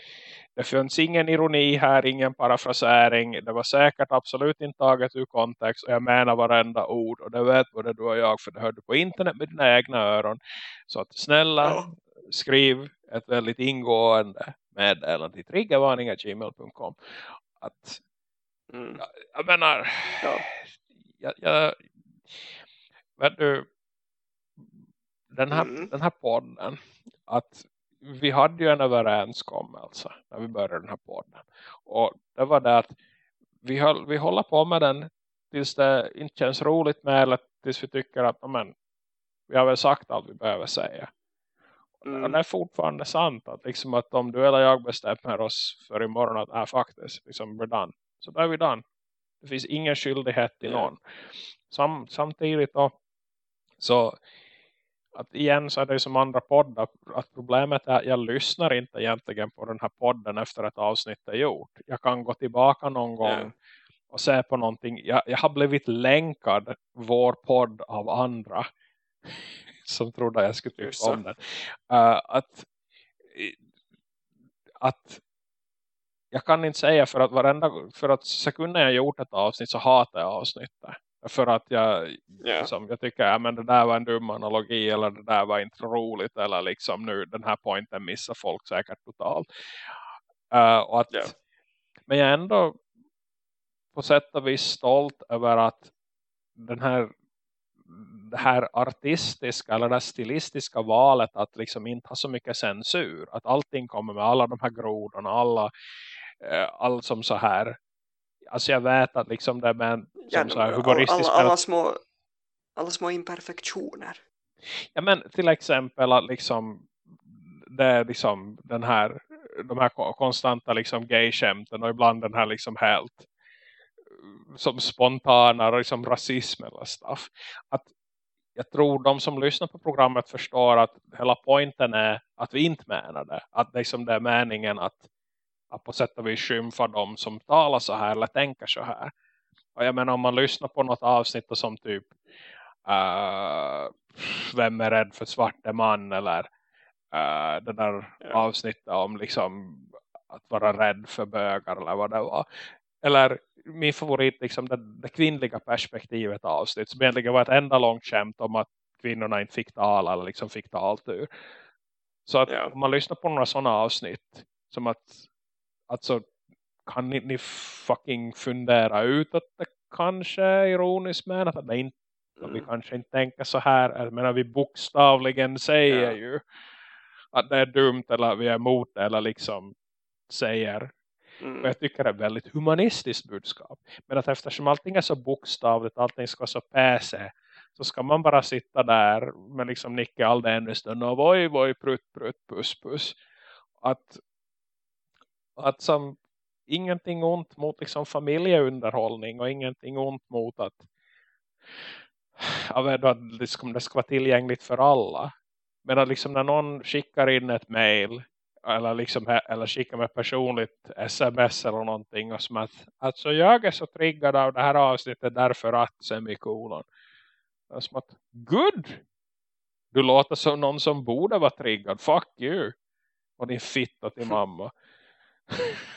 Det finns ingen ironi här, ingen parafrasering. Det var säkert absolut inte taget ur kontext. Och jag menar varenda ord. Och det vet både du och jag. För det hörde på internet med dina egna öron. Så att snälla ja. skriv ett väldigt ingående meddelande till triggervarning.gmail.com att mm. jag, jag menar ja. jag, jag vet du den här, mm. den här podden att vi hade ju en överenskommelse när vi började den här podden och det var det att vi, höll, vi håller på med den tills det inte känns roligt med eller tills vi tycker att amen, vi har väl sagt allt vi behöver säga Mm. det är fortfarande sant att, liksom att om du eller jag bestämmer oss för imorgon att äh, faktiskt, liksom, we're done. Så då är vi done. Det finns ingen skyldighet till någon. Sam, samtidigt då, så att igen så är det som andra poddar att problemet är att jag lyssnar inte egentligen på den här podden efter ett avsnitt är gjort. Jag kan gå tillbaka någon gång yeah. och se på någonting. Jag, jag har blivit länkad vår podd av andra som trodde jag skulle tycka om den. Uh, att att jag kan inte säga för att varenda för att sekunder jag gjort ett avsnitt så hatar jag avsnittet. För att jag, yeah. liksom, jag tycker att ja, det där var en dum analogi eller det där var inte roligt eller liksom nu den här pointen missar folk säkert totalt. Uh, och att, yeah. Men jag är ändå på sätt och vis stolt över att den här det här artistiska eller det stilistiska valet att liksom inte ha så mycket censur. Att allting kommer med alla de här grodorna, alla, allt som så här. Alltså jag vet att liksom det med som ja, så här humoristiska... Alla, alla, små, alla små imperfektioner. Ja men till exempel att liksom det är liksom den här de här konstanta liksom gay-skämten och ibland den här liksom helt som spontana liksom rasism eller stuff. Att jag tror de som lyssnar på programmet förstår att hela poängen är att vi inte menar det. Att liksom det är meningen att, att på sätt och vis skymfa dem som talar så här eller tänker så här. Och jag menar om man lyssnar på något avsnitt som typ uh, Vem är rädd för svarte man eller uh, det där ja. avsnittet om liksom att vara rädd för bögar eller vad det var. Eller min favorit liksom det, det kvinnliga perspektivet avsnitt som egentligen var ett enda långt skämt om att kvinnorna inte fick tala eller liksom fick taltur. Så att yeah. om man lyssnar på några sådana avsnitt som att alltså kan ni, ni fucking fundera ut att det kanske är ironiskt men att det inte mm. vi kanske inte tänker så här jag menar vi bokstavligen säger yeah. ju att det är dumt eller vi är emot det eller liksom säger Mm. Och jag tycker det är ett väldigt humanistiskt budskap. Men att eftersom allting är så bokstavligt, allting ska vara så päse. Så ska man bara sitta där med liksom nicka all den stund och voj, voj, prutt, prutt, puss, puss. Att, att som ingenting ont mot liksom familjeunderhållning och ingenting ont mot att, att det ska, det ska vara tillgängligt för alla. Men att liksom när någon skickar in ett mail eller, liksom, eller skicka mig personligt sms eller någonting och som att alltså jag är så triggad av det här avsnittet därför att semikolon. Som att, good! Du låter som någon som borde vara triggad. Fuck you! Och din fitta till mamma.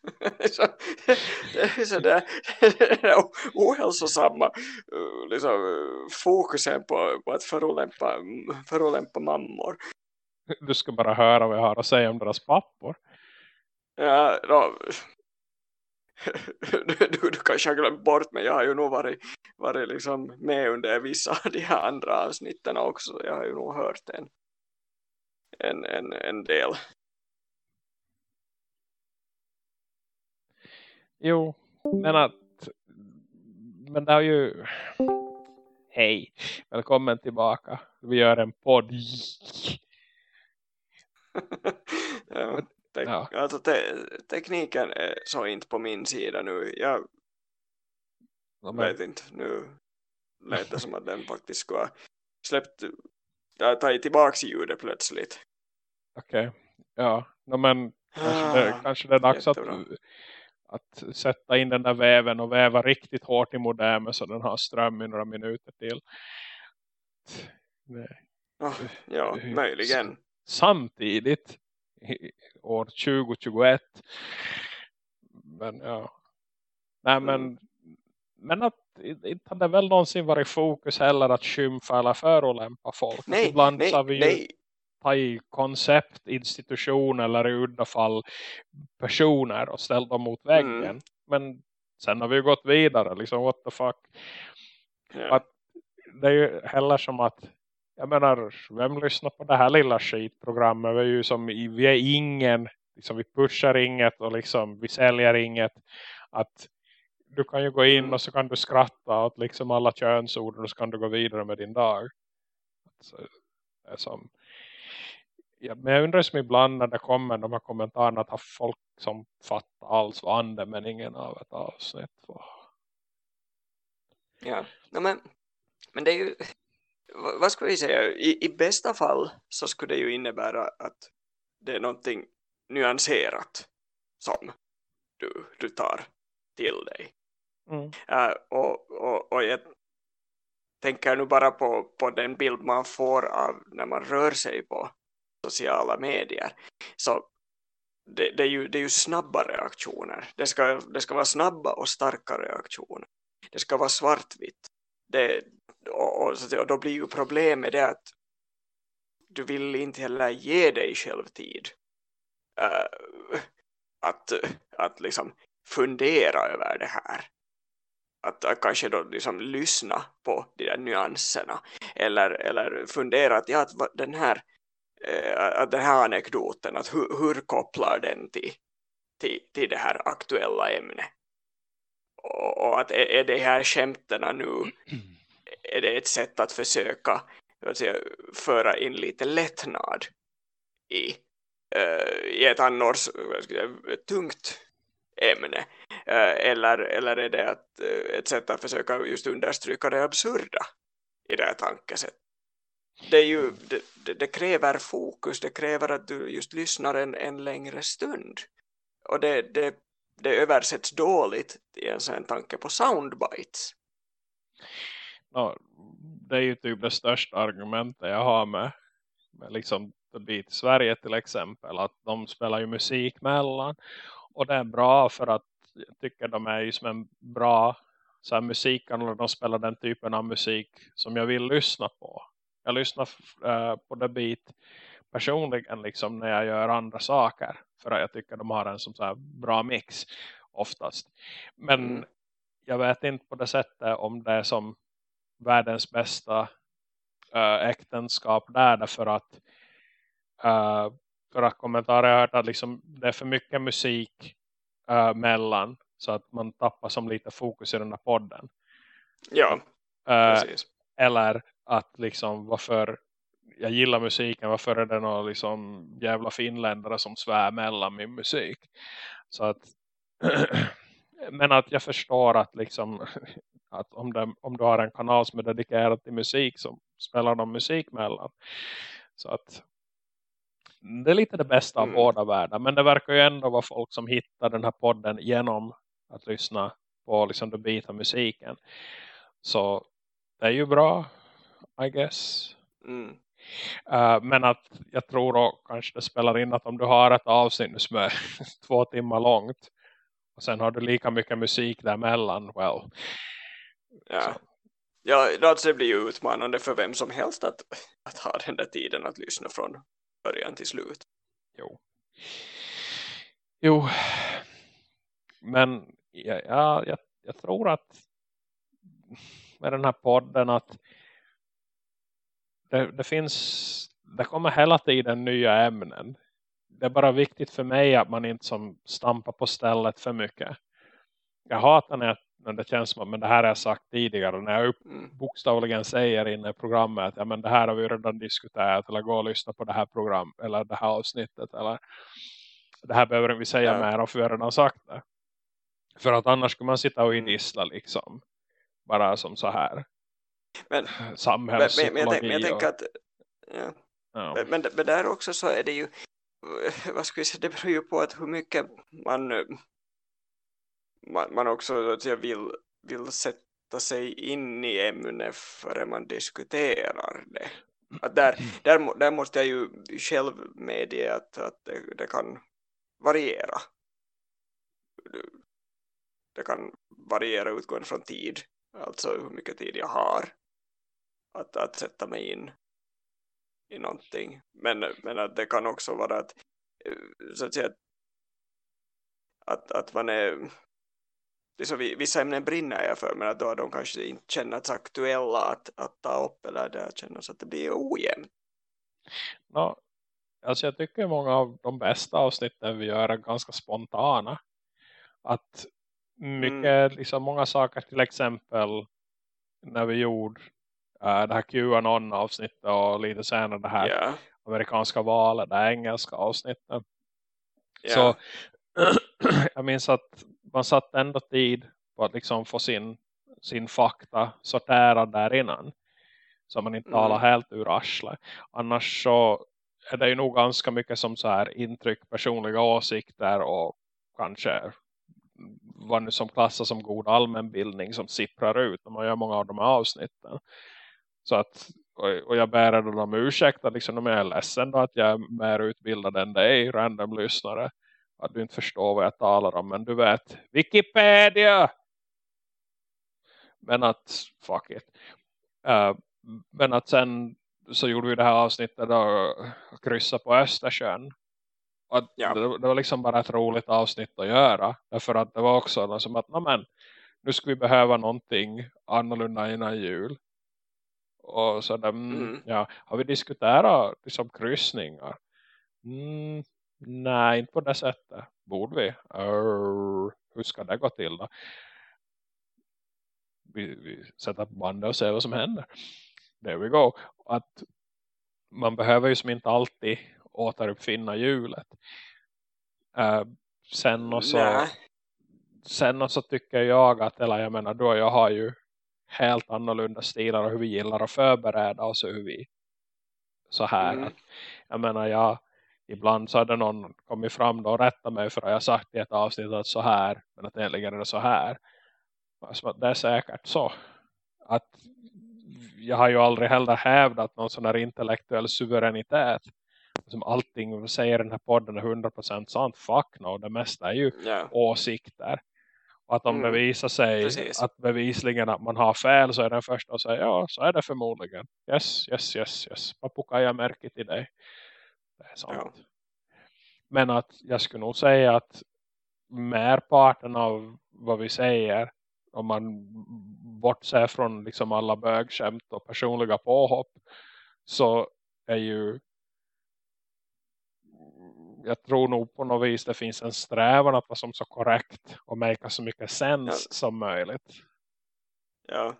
så, det är så där, ohälsosamma uh, liksom, fokusen på, på att förolämpa, förolämpa mammor. Du ska bara höra vad jag har att säga om deras pappor. Ja, då, du, du, du kanske har glömt bort men jag har ju nog varit, varit liksom med under vissa av de här andra avsnitten också. Jag har ju nog hört en, en, en, en del. Jo, men att men det är ju hej, välkommen tillbaka. Vi gör en podd ja, te ja. Alltså te tekniken är så inte på min sida nu. Jag ja, men... vet inte. Nu lät det som att den faktiskt skulle ha släppt jag tagit tillbaka ljudet plötsligt. Okej, okay. ja. No, men kanske det, ah, kanske det är dags att, att sätta in den där väven och väva riktigt hårt i modemen så den har ström i några minuter till. Nej. Oh, ja, möjligen samtidigt år 2021. Men ja. Nej men mm. men att inte hade väl någonsin varit fokus heller att skymfa eller förolämpa folk. Nej, Ibland nej, vi ju nej. Koncept, institution eller i udda fall personer och ställt dem mot väggen. Mm. Men sen har vi ju gått vidare. Liksom what the fuck. Yeah. Att, det är ju heller som att jag menar, vem lyssnar på det här lilla skitprogrammet? Vi är ju som, vi är ingen, liksom, vi pushar inget och liksom, vi säljer inget. Att du kan ju gå in mm. och så kan du skratta åt liksom alla könsord och så kan du gå vidare med din dag. Så, det är som, ja, men jag undrar som ibland när det kommer de här kommentarerna att ha folk som fattar alls vad andemeningen av ett avsnitt var. Ja, men, men det är ju vad ska vi säga, I, i bästa fall så skulle det ju innebära att det är någonting nyanserat som du, du tar till dig. Mm. Uh, och, och, och jag tänker nu bara på, på den bild man får av när man rör sig på sociala medier. Så det, det, är ju, det är ju snabba reaktioner. Det ska, det ska vara snabba och starka reaktioner. Det ska vara svartvitt. Det, och, och, och då blir ju problemet det att du vill inte heller ge dig själv tid uh, att, att liksom fundera över det här. Att, att kanske då liksom lyssna på de där nyanserna eller, eller fundera att, ja, att den här att den här anekdoten, att hur, hur kopplar den till, till, till det här aktuella ämnet? Och, och att är, är det här skämterna nu är det ett sätt att försöka att säga, föra in lite lättnad i, uh, i ett annars säga, tungt ämne? Uh, eller, eller är det att, uh, ett sätt att försöka just understryka det absurda i det här tankesättet det, är ju, det, det, det, kräver fokus, det kräver att du just lyssnar en, en längre stund och det, det, det översätts dåligt i en sån tanke på soundbites no, det är ju typ det största argumentet jag har med, med liksom The Beat Sverige till exempel. Att de spelar ju musik mellan. Och det är bra för att jag tycker de är ju som en bra så här, musikanläggning. De spelar den typen av musik som jag vill lyssna på. Jag lyssnar uh, på The Beat personligen liksom när jag gör andra saker. För att jag tycker de har en som så bra mix oftast. Men mm. jag vet inte på det sättet om det är som världens bästa uh, äktenskap där därför att uh, för att kommentarer jag hört att liksom, det är för mycket musik uh, mellan så att man tappar som lite fokus i den här podden. Ja, precis. Eller att liksom varför jag gillar musiken, varför är det några liksom jävla finländare som svär mellan min musik. Så att men att jag förstår att liksom att om, det, om du har en kanal som är dedikerad till musik så spelar de musik mellan. Så att det är lite det bästa av mm. båda världar. Men det verkar ju ändå vara folk som hittar den här podden genom att lyssna på liksom den bita musiken. Så det är ju bra, I guess. Mm. Uh, men att jag tror då kanske det spelar in att om du har ett avsnitt som är två timmar långt och sen har du lika mycket musik däremellan, well, Ja. Ja, alltså det blir ju utmanande för vem som helst att, att ha den där tiden att lyssna från början till slut. Jo. Jo. Men ja, ja, jag, jag tror att med den här podden att det, det finns det kommer hela tiden nya ämnen. Det är bara viktigt för mig att man inte som stampar på stället för mycket. Jag hatar när jag men det känns som att men det här har jag sagt tidigare. När jag mm. bokstavligen säger inne i programmet att ja, men det här har vi redan diskuterat. Eller gå och lyssna på det här program eller det här avsnittet. Eller det här behöver vi säga ja. mer om för vi har redan sagt det. För att annars ska man sitta och inissla liksom. Bara som så här. Men, Samhällspsykologi. Men, men, men, jag, tänker att ja. Ja. Men, men, men där också så är det ju vad ska vi säga, det beror ju på att hur mycket man man, man också jag vill, vill sätta sig in i ämnet före man diskuterar det. Att där, där, där måste jag ju själv medge att, att det, det kan variera. Det kan variera utgående från tid. Alltså hur mycket tid jag har att, att sätta mig in i någonting. Men, men att det kan också vara att, så att, säga, att, att man är så vissa ämnen brinner jag för men att då de kanske inte känns aktuella att, att ta upp eller det känns att det blir ojämnt. No, alltså jag tycker många av de bästa avsnitten vi gör är ganska spontana. Att mycket, mm. liksom många saker till exempel när vi gjorde uh, det här QAnon-avsnittet och lite senare det här yeah. amerikanska valet, det engelska avsnittet. Yeah. Så jag minns att man satt ändå tid på att liksom få sin, sin fakta sorterad där innan. Så man inte mm. talar helt ur arsle. Annars så är det ju nog ganska mycket som så här intryck, personliga åsikter och kanske vad nu som klassas som god allmänbildning som sipprar ut när man gör många av de här avsnitten. Så att, och jag ber dem om ursäkt att liksom, de är ledsen då att jag är mer utbildad än dig, random lyssnare. att du inte förstår vad jag talar om. Men du vet, Wikipedia! Men att, fuck it. Uh, men att sen så gjorde vi det här avsnittet då kryssa på Östersjön. Och ja. det, det, var liksom bara ett roligt avsnitt att göra. Därför att det var också som att, men, nu ska vi behöva någonting annorlunda innan jul. Och så där, mm, mm. ja, har vi diskuterat liksom kryssningar? Mm, nej, inte på det sättet. Borde vi? Uh, hur ska det gå till då? Vi, vi sätter på bandet och ser vad som händer. There we go. Att man behöver ju som inte alltid återuppfinna hjulet. Uh, sen och så sen och så tycker jag att, eller jag menar då jag har ju helt annorlunda stilar och hur vi gillar att förbereda oss och hur vi så här. Mm. Att, jag menar jag ibland så hade någon kommit fram då och rättat mig för att jag sagt i ett avsnitt att så här, men att egentligen är det så här. Alltså, det är säkert så. Att jag har ju aldrig heller hävdat någon sån här intellektuell suveränitet. Som allting säger den här podden är 100% sant. Fuck no, det mesta är ju yeah. åsikter. Och att om mm. det visar sig Precis. att bevisligen att man har fel så är den första att säga ja, så är det förmodligen. Yes, yes, yes, yes. Papuka jag märker till dig. Det är sant. Ja. Men att jag skulle nog säga att merparten av vad vi säger om man bortser från liksom alla bögskämt och personliga påhopp så är ju jag tror nog på något vis det finns en strävan att vara som så korrekt och make så mycket sens ja. som möjligt. Ja.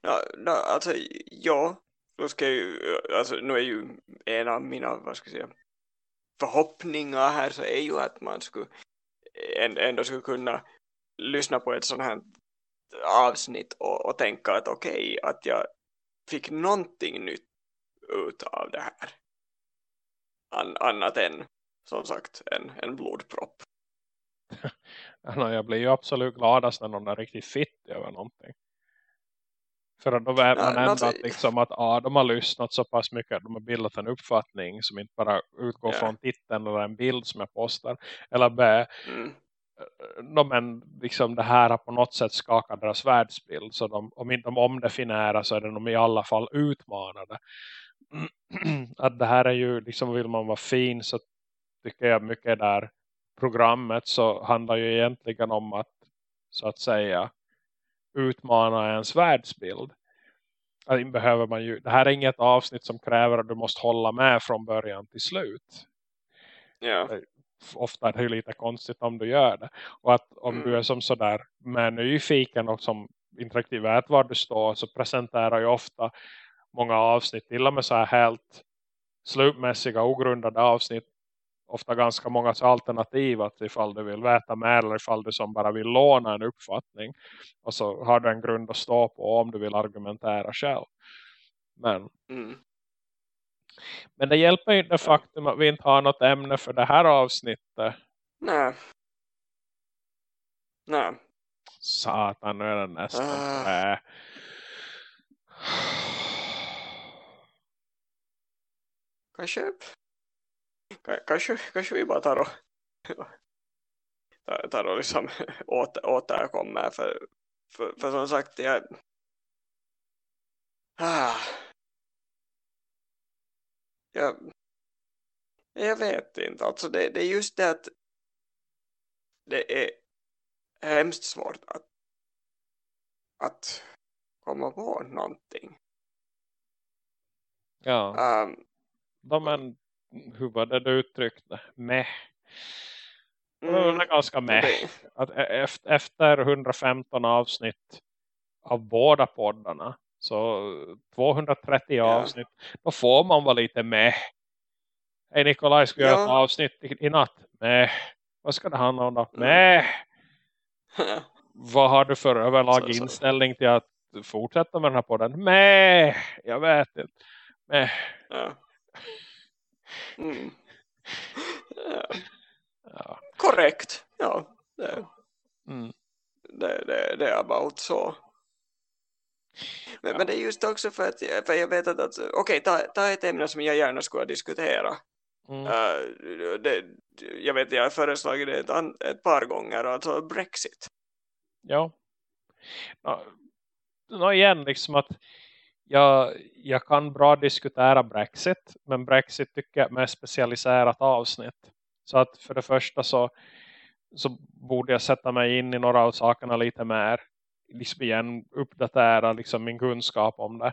Ja, alltså ja, då ska ju, alltså nu är ju en av mina, vad ska jag säga, förhoppningar här så är ju att man skulle ändå skulle kunna lyssna på ett sånt här avsnitt och, och tänka att okej, okay, att jag fick någonting nytt ut av det här. An, annat än som sagt en, en blodpropp. jag blir ju absolut gladast när någon är riktigt fitt över någonting. För då vet man ändå att, liksom att ah, de har lyssnat så pass mycket att de har bildat en uppfattning som inte bara utgår yeah. från titeln eller en bild som jag postar. Eller B, mm. no, men liksom det här har på något sätt skakat deras världsbild. Så de, om inte de omdefinierar så är de i alla fall utmanade. att det här är ju, liksom vill man vara fin så tycker jag mycket där programmet så handlar ju egentligen om att så att säga utmana ens världsbild. Alltså, behöver man ju, det här är inget avsnitt som kräver att du måste hålla med från början till slut. Ja. Ofta är det lite konstigt om du gör det. Och att om mm. du är som sådär med nyfiken och som inte riktigt vet var du står så presenterar ju ofta många avsnitt till och med så här helt slutmässiga ogrundade avsnitt ofta ganska många alternativ att ifall du vill veta mer eller ifall du som bara vill låna en uppfattning och så har du en grund att stå på om du vill argumentera själv. Men mm. men det hjälper inte det faktum att vi inte har något ämne för det här avsnittet. Nej. Nej. Satan, nu är det nästan uh. Kanske kanske, kanske vi bara tar och, tar och liksom åter, återkommer för, för, för som sagt jag ah, jag, jag vet inte alltså det, det är just det att det är hemskt svårt att att komma på någonting ja. Um, de, men hur var det du uttryckte? Meh. Mm. Det är ganska meh. Att e- efter 115 avsnitt av båda poddarna så 230 ja. avsnitt då får man vara lite meh. Hej Nikolaj, ska ja. göra ett avsnitt i, i natt? Meh. Vad ska det handla om då? Mm. Meh. Vad har du för överlag så, inställning till att fortsätta med den här podden? Meh. Jag vet inte. Meh. Mm. Ja. ja. Korrekt. Ja, det, mm. det, det, det är about så. Men, ja. men det är just också för att för jag vet att, att okej, okay, ta, ta ett ämne som jag gärna skulle diskutera. Mm. Uh, det, jag vet jag har föreslagit det ett, ett par gånger alltså Brexit. Ja. Nå igen liksom att jag, jag kan bra diskutera Brexit men Brexit tycker jag är mer specialiserat avsnitt. Så att för det första så, så borde jag sätta mig in i några av sakerna lite mer liksom igen uppdatera liksom min kunskap om det.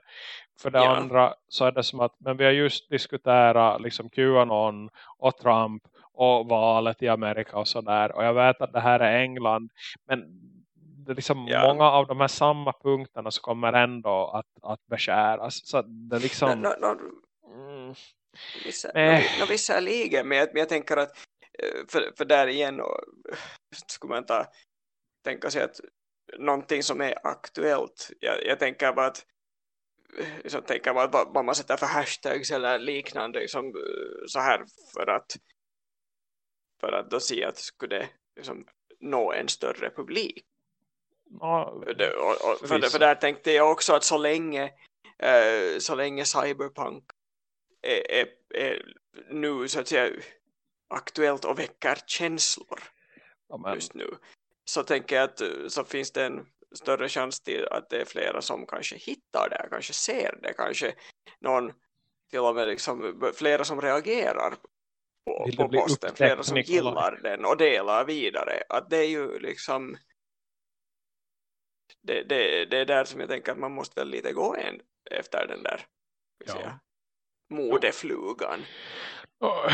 För det ja. andra så är det som att men vi har just diskuterat liksom Qanon och Trump och valet i Amerika och sådär. Och jag vet att det här är England. Men det är liksom ja. många av de här samma punkterna så kommer ändå att, att beskäras. Så det är liksom... No, no. Mm. Vissa, eh. no, vissa ligor, men jag, men jag tänker att eh, för, för där igen skulle man ta tänka sig att någonting som är aktuellt. Jag, jag tänker bara att liksom, tänker bara vad, vad man sätter för hashtags eller liknande liksom, så här för att för att då se att skulle det liksom, nå en större publik. Ja, och, för, för där tänkte jag också att så länge eh, så länge cyberpunk är, är, är, nu så att säga aktuellt och väcker känslor ja, just nu så tänker jag att eh, så finns det en större chans till att det är flera som kanske hittar det, kanske ser det, kanske någon till och med liksom, flera som reagerar på, på posten, flera som gillar den och delar vidare. Att det är ju liksom det, det, det är där som jag tänker att man måste väl lite gå en efter den där ja. säga, modeflugan. Oh,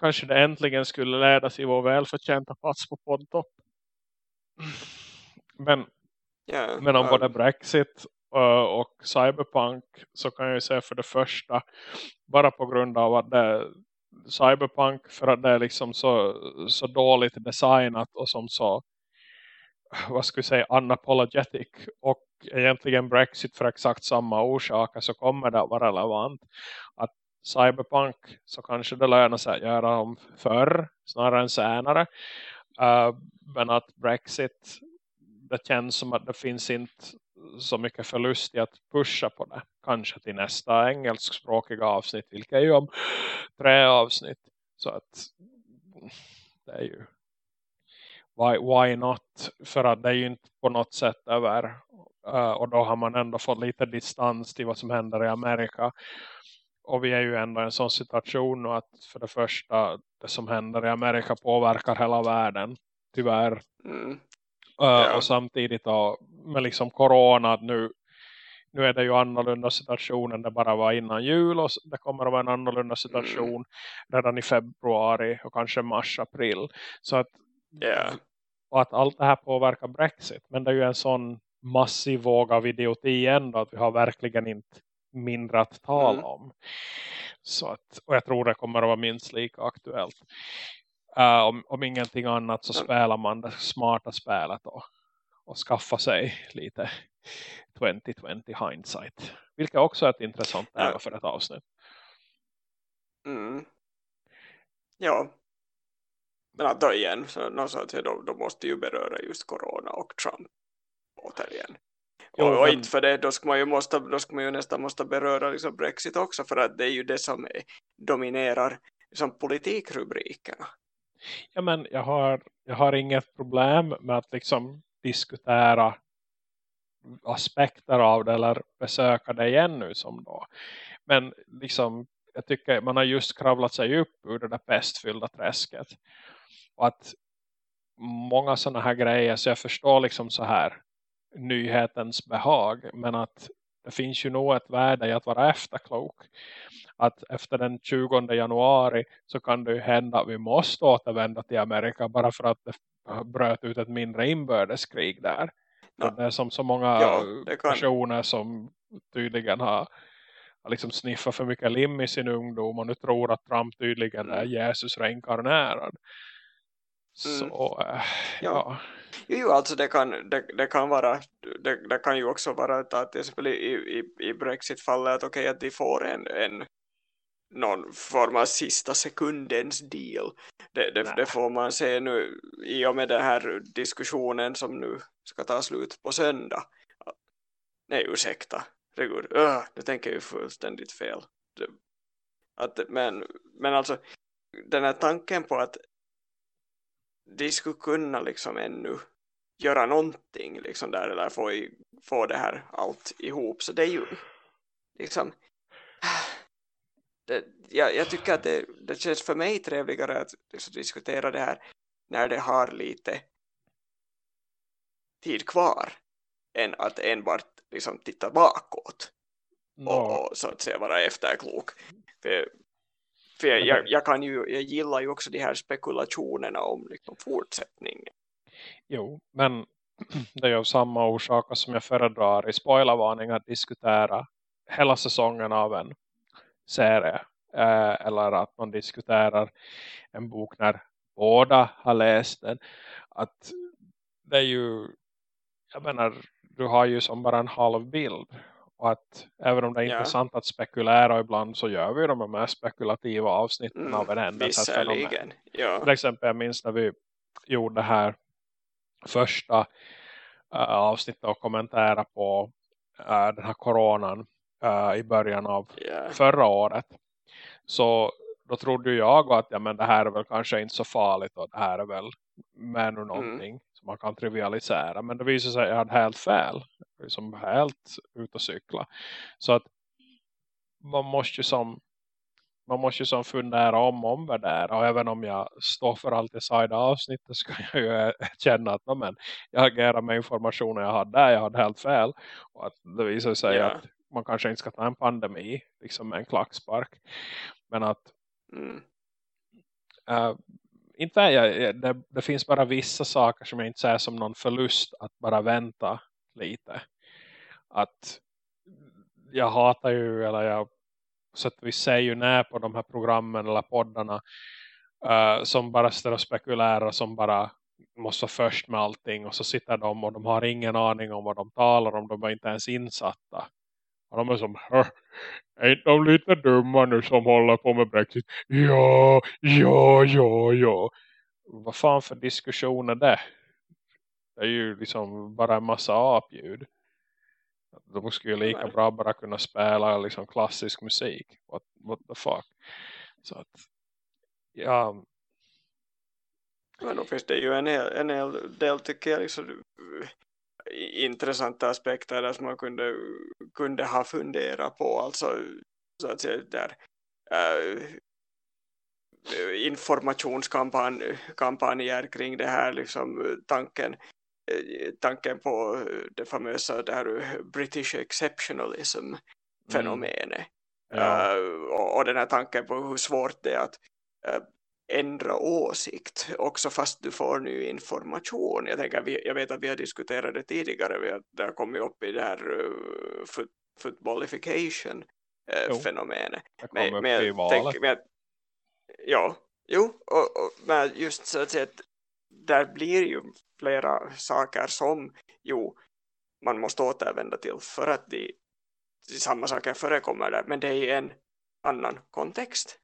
kanske det äntligen skulle ledas i vår välförtjänta plats på poddtopp. Men, yeah, men om um, både Brexit uh, och Cyberpunk så kan jag säga för det första bara på grund av att det Cyberpunk för att det är liksom så, så dåligt designat och som så vad ska vi säga unapologetic och egentligen Brexit för exakt samma orsaker så kommer det att vara relevant att Cyberpunk så kanske det lönar sig att göra om förr snarare än senare Uh, men att Brexit det känns som att det finns inte så mycket förlust i att pusha på det. Kanske till nästa engelskspråkiga avsnitt. Vilket är ju om tre avsnitt. Så att det är ju why, why not? För att det är ju inte på något sätt över. Uh, och då har man ändå fått lite distans till vad som händer i Amerika och vi är ju ändå i en sån situation att för det första det som händer i Amerika påverkar hela världen tyvärr. Mm. Uh, ja. Och samtidigt då, med liksom corona nu, nu är det ju annorlunda situation än det bara var innan jul och det kommer att vara en annorlunda situation mm. redan i februari och kanske mars, april. Så att, yeah. och att allt det här påverkar Brexit. Men det är ju en sån massiv våg av idioti ändå att vi har verkligen inte mindre att tala mm. om. Så att, och jag tror det kommer att vara minst lika aktuellt. Uh, om, om ingenting annat så spelar man det smarta spelet och, och skaffa sig lite 2020 hindsight. Vilket också är ett intressant ämne för ett avsnitt. Mm. Ja. Men att då igen, så, så att då, då måste ju beröra just corona och Trump återigen. Jo, och, och inte för det, då ska man ju, måste, då ska man ju nästan måste beröra liksom Brexit också för att det är ju det som är, dominerar liksom politikrubrikerna. Ja men jag har, jag har inget problem med att liksom diskutera aspekter av det eller besöka det igen nu som då. Men liksom jag tycker man har just kravlat sig upp ur det där pestfyllda träsket. Och att många sådana här grejer så jag förstår liksom så här nyhetens behag. Men att det finns ju nog ett värde i att vara efterklok. Att efter den 20 januari så kan det ju hända att vi måste återvända till Amerika bara för att det bröt ut ett mindre inbördeskrig där. Ja. Det är som så många ja, personer som tydligen har, har liksom sniffat för mycket lim i sin ungdom och nu tror att Trump tydligen är mm. Jesus reinkarnerad. Mm. Så, äh, ja. ja. Jo, alltså det kan, det, det kan vara det, det, kan ju också vara att till exempel i, i, i Brexit-fallet att okej okay, att de får en, en någon form av sista sekundens deal. Det, det, det, får man se nu i och med den här diskussionen som nu ska ta slut på söndag. Nej, ursäkta. Regud, öh, nu tänker ju fullständigt fel. Att, men, men alltså den här tanken på att de skulle kunna liksom ännu göra någonting liksom där eller få, i, få det här allt ihop. Så det är ju liksom det, jag, jag tycker att det, det känns för mig trevligare att liksom, diskutera det här när det har lite tid kvar än att enbart liksom titta bakåt och, och, så att säga vara efterklok. För, för jag, jag, jag, kan ju, jag gillar ju också de här spekulationerna om liksom, fortsättningen Jo, men det är ju av samma orsaker som jag föredrar i spoilervarning att diskutera hela säsongen av en serie. Eh, eller att man diskuterar en bok när båda har läst den. Att det är ju, jag menar, du har ju som bara en halv bild. Och att även om det är ja. intressant att spekulera ibland så gör vi de här spekulativa avsnitten mm, av en händelse. Ja. Till exempel jag minns när vi gjorde det här första uh, avsnittet och kommentera på uh, den här coronan uh, i början av yeah. förra året. Så då trodde jag att ja, men det här är väl kanske inte så farligt och det här är väl med nu någonting mm. Man kan trivialisera. Men det visade sig att jag hade helt fel. Liksom helt ut och cykla. Så att man måste ju som man måste ju som fundera om och omvärdera. Och även om jag står för allt jag sa i det avsnittet så kan jag ju känna att men, jag agerar med informationen jag hade där. Jag hade helt fel. Och att det visar sig yeah. att man kanske inte ska ta en pandemi liksom med en klackspark. Men att mm. äh, inte jag, det, det finns bara vissa saker som jag inte ser som någon förlust att bara vänta lite. Att jag hatar ju, eller jag så att vi ser ju när på de här programmen eller poddarna uh, som bara står och spekulerar som bara måste vara först med allting och så sitter de och de har ingen aning om vad de talar om, de är inte ens insatta och de är som är inte de lite dumma nu som håller på med Brexit ja, ja, ja, ja vad fan för diskussion är det det är ju liksom bara en massa apljud de skulle ju lika bra bara kunna spela liksom klassisk musik. What, what the fuck? Så att, ja. Men då finns det ju en hel, en hel del tycker jag liksom intressanta aspekter där som man kunde, kunde ha funderat på. Alltså så att säga där äh, informationskampanjer kring det här liksom tanken Eh, tanken på det famösa där British exceptionalism fenomenet mm. ja. uh, och, och, den här tanken på hur svårt det är att ändra åsikt också fast du får ny information jag, tänker, vi, jag vet att vi har diskuterat det tidigare vi har, det har kommit upp i det här uh, fut, footballification uh, fenomenet men, men, jag tänk, men, ja, jo och, och, men just så att säga att där blir ju flera saker som jo, man måste återvända till för att de, de samma saker förekommer där. Men det är i en annan kontext.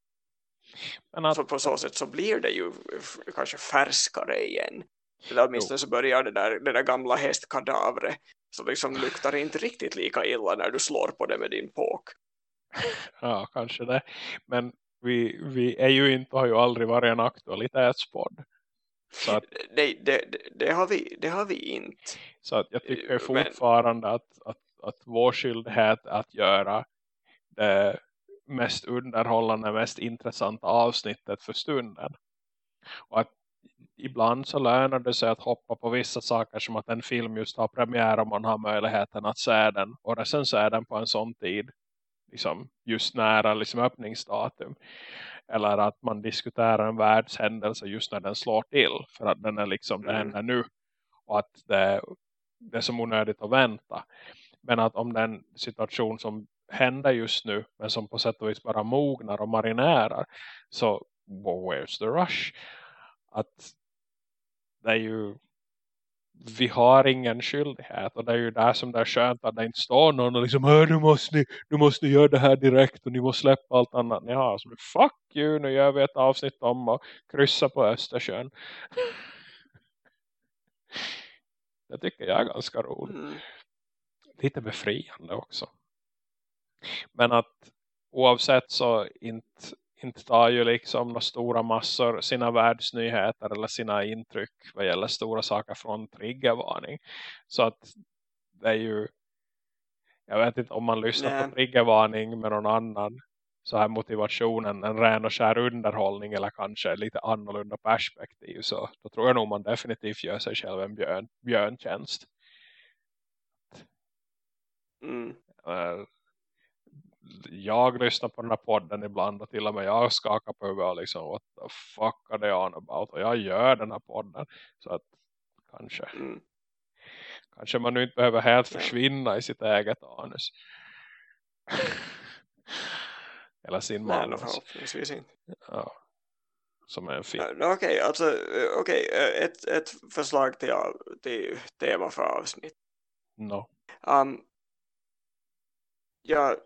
Men att... Så på så sätt så blir det ju kanske färskare igen. Eller åtminstone jo. så börjar det där, det där gamla hästkadavret som liksom luktar inte riktigt lika illa när du slår på det med din påk. Ja, kanske det. Men vi, vi är ju inte, har ju aldrig varit en aktualitetspodd. Så att, Nej, det, det, det, har vi, det har vi inte. Så att jag tycker fortfarande Men... att, att, att vår skyldighet att göra det mest underhållande, mest intressanta avsnittet för stunden. Och att ibland så lönar det sig att hoppa på vissa saker som att en film just har premiär om man har möjligheten att se den och recensera den på en sån tid liksom just nära liksom öppningsdatum eller att man diskuterar en världshändelse just när den slår till för att den är liksom, det mm. händer nu och att det, det är som onödigt att vänta men att om den situation som händer just nu men som på sätt och vis bara mognar och marinärar så well, where's the rush att det är ju vi har ingen skyldighet och det är ju där som det är skönt att det inte står någon och liksom nu måste, ni, nu måste ni göra det här direkt och ni måste släppa allt annat ni har. Så fuck you, nu gör vi ett avsnitt om att kryssa på Östersjön. Det tycker jag är ganska roligt. Mm. Lite befriande också. Men att oavsett så inte, inte tar ju liksom några stora massor sina världsnyheter eller sina intryck vad gäller stora saker från triggervarning. Så att det är ju jag vet inte om man lyssnar Nej. på triggervarning med någon annan så här motivationen en ren och skär underhållning eller kanske lite annorlunda perspektiv så då tror jag nog man definitivt gör sig själv en björn, björntjänst. Mm. Jag lyssnar på den här podden ibland och till och med jag skakar på huvudet och liksom what the fuck are they on about och jag gör den här podden så att kanske mm. kanske man nu inte behöver helt försvinna i sitt eget anus. Eller sin man. Nej, förhoppningsvis inte. Ja. Som är en film. Okej, okay, alltså, okay. ett, ett förslag till, till tema för avsnitt. No. Um, jag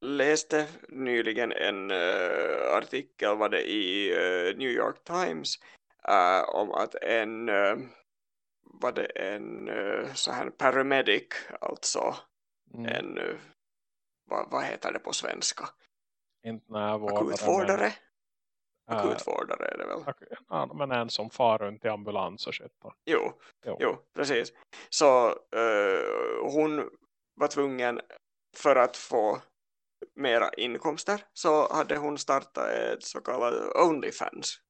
läste nyligen en uh, artikel var det i uh, New York Times uh, om att en var det en så här paramedic alltså mm. en vad, vad heter det på svenska inte närvårdare. Akutvårdare? Men, Akutvårdare är det väl? Ja, men en som far runt i ambulans och shit. Jo, jo. jo precis. Så hon var tvungen för att få mera inkomster så hade hon startat ett så kallat Onlyfans.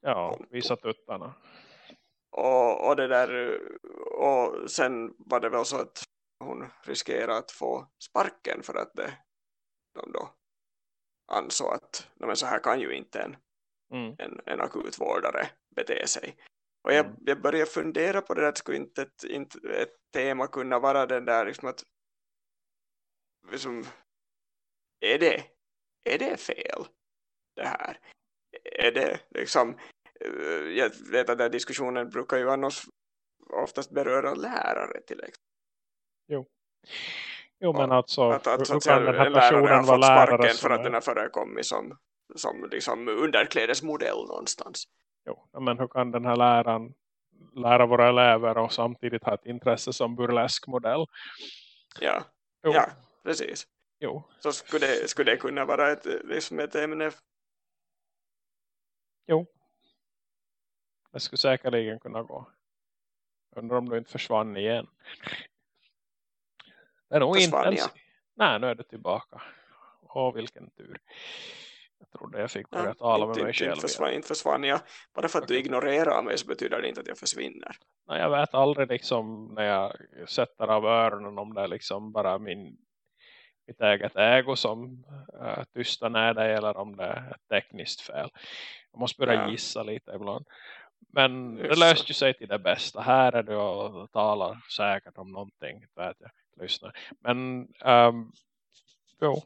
Ja, visa tuttarna. Och, och det där och sen var det väl så att hon riskerade att få sparken för att det, de då ansåg att men så här kan ju inte en, mm. en, en akutvårdare bete sig. Och jag, mm. jag började fundera på det där, skulle inte ett, ett tema kunna vara den där liksom att liksom, är det är det fel det här? Är det liksom eh, jag vet att den diskussionen brukar ju annars oftast beröra lärare till exempel. Jo. Jo men alltså, att, att, hur kan den här personen vara lärare för att den har förekommit som, som liksom underklädesmodell någonstans. Jo, men hur kan den här läraren lära våra elever och samtidigt ha ett intresse som burleskmodell? Ja, ja precis. Jo. Så skulle det, skulle det kunna vara ett, liksom ett ämne? Jo. Det skulle säkerligen kunna gå. Undrar om du inte försvann igen. Det är nog inte ens... Nej, nu är det tillbaka. Åh, vilken tur. Jag trodde jag fick börja ja, tala med mig själv. Inte försvann, inte försvann jag. Bara för att du ignorerar mig så betyder det inte att jag försvinner. Nej, jag vet aldrig liksom när jag sätter av öronen om det är liksom bara min, mitt eget ego som äh, tystar ner dig eller om det är ett tekniskt fel. Jag måste börja ja. gissa lite ibland. Men Just det löste ju sig till det bästa. Här är du och talar säkert om någonting. Vet jag lyssna. Men um, jo.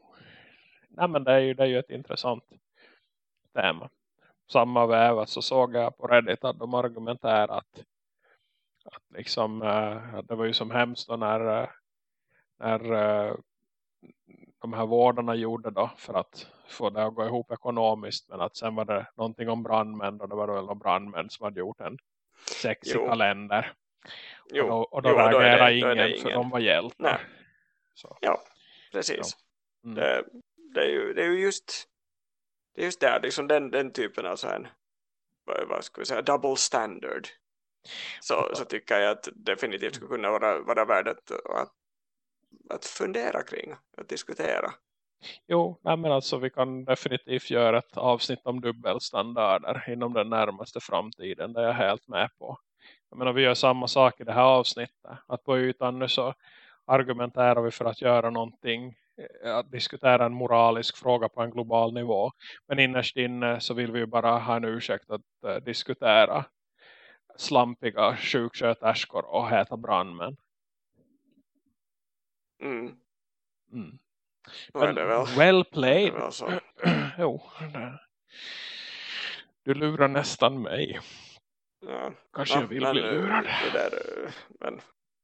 Nej, men det är, ju, det är ju ett intressant tema. Samma väva så såg jag på Reddit att de argumenterar att, att liksom, uh, det var ju som hemskt när, uh, när uh, de här vårdarna gjorde då för att få det att gå ihop ekonomiskt. Men att sen var det någonting om brandmän och det var väl några brandmän som hade gjort en sexig jo. kalender. Jo, och då, och då jo, reagerar ingen, ingen, för de var hjältar. Ja, precis. Ja. Mm. Det, det, är ju, det är ju just det är just där, liksom den, den typen av så här, vad, vad ska vi säga, double standard. Så, så tycker jag att definitivt skulle kunna vara, vara värdet att, att fundera kring, att diskutera. Jo, nej men alltså vi kan definitivt göra ett avsnitt om dubbelstandarder inom den närmaste framtiden. Det är jag helt med på. Jag menar, vi gör samma sak i det här avsnittet. Att på ytan nu så argumenterar vi för att göra någonting. Eh, att diskutera en moralisk fråga på en global nivå. Men innerst inne så vill vi ju bara ha en ursäkt att uh, diskutera slampiga sjuksköterskor och heta brandmän. Mm. Mm. Men, väl. well played. jo, du lurar nästan mig. Ja. Kanske ja, jag vill bli lurad. Det där, eh, men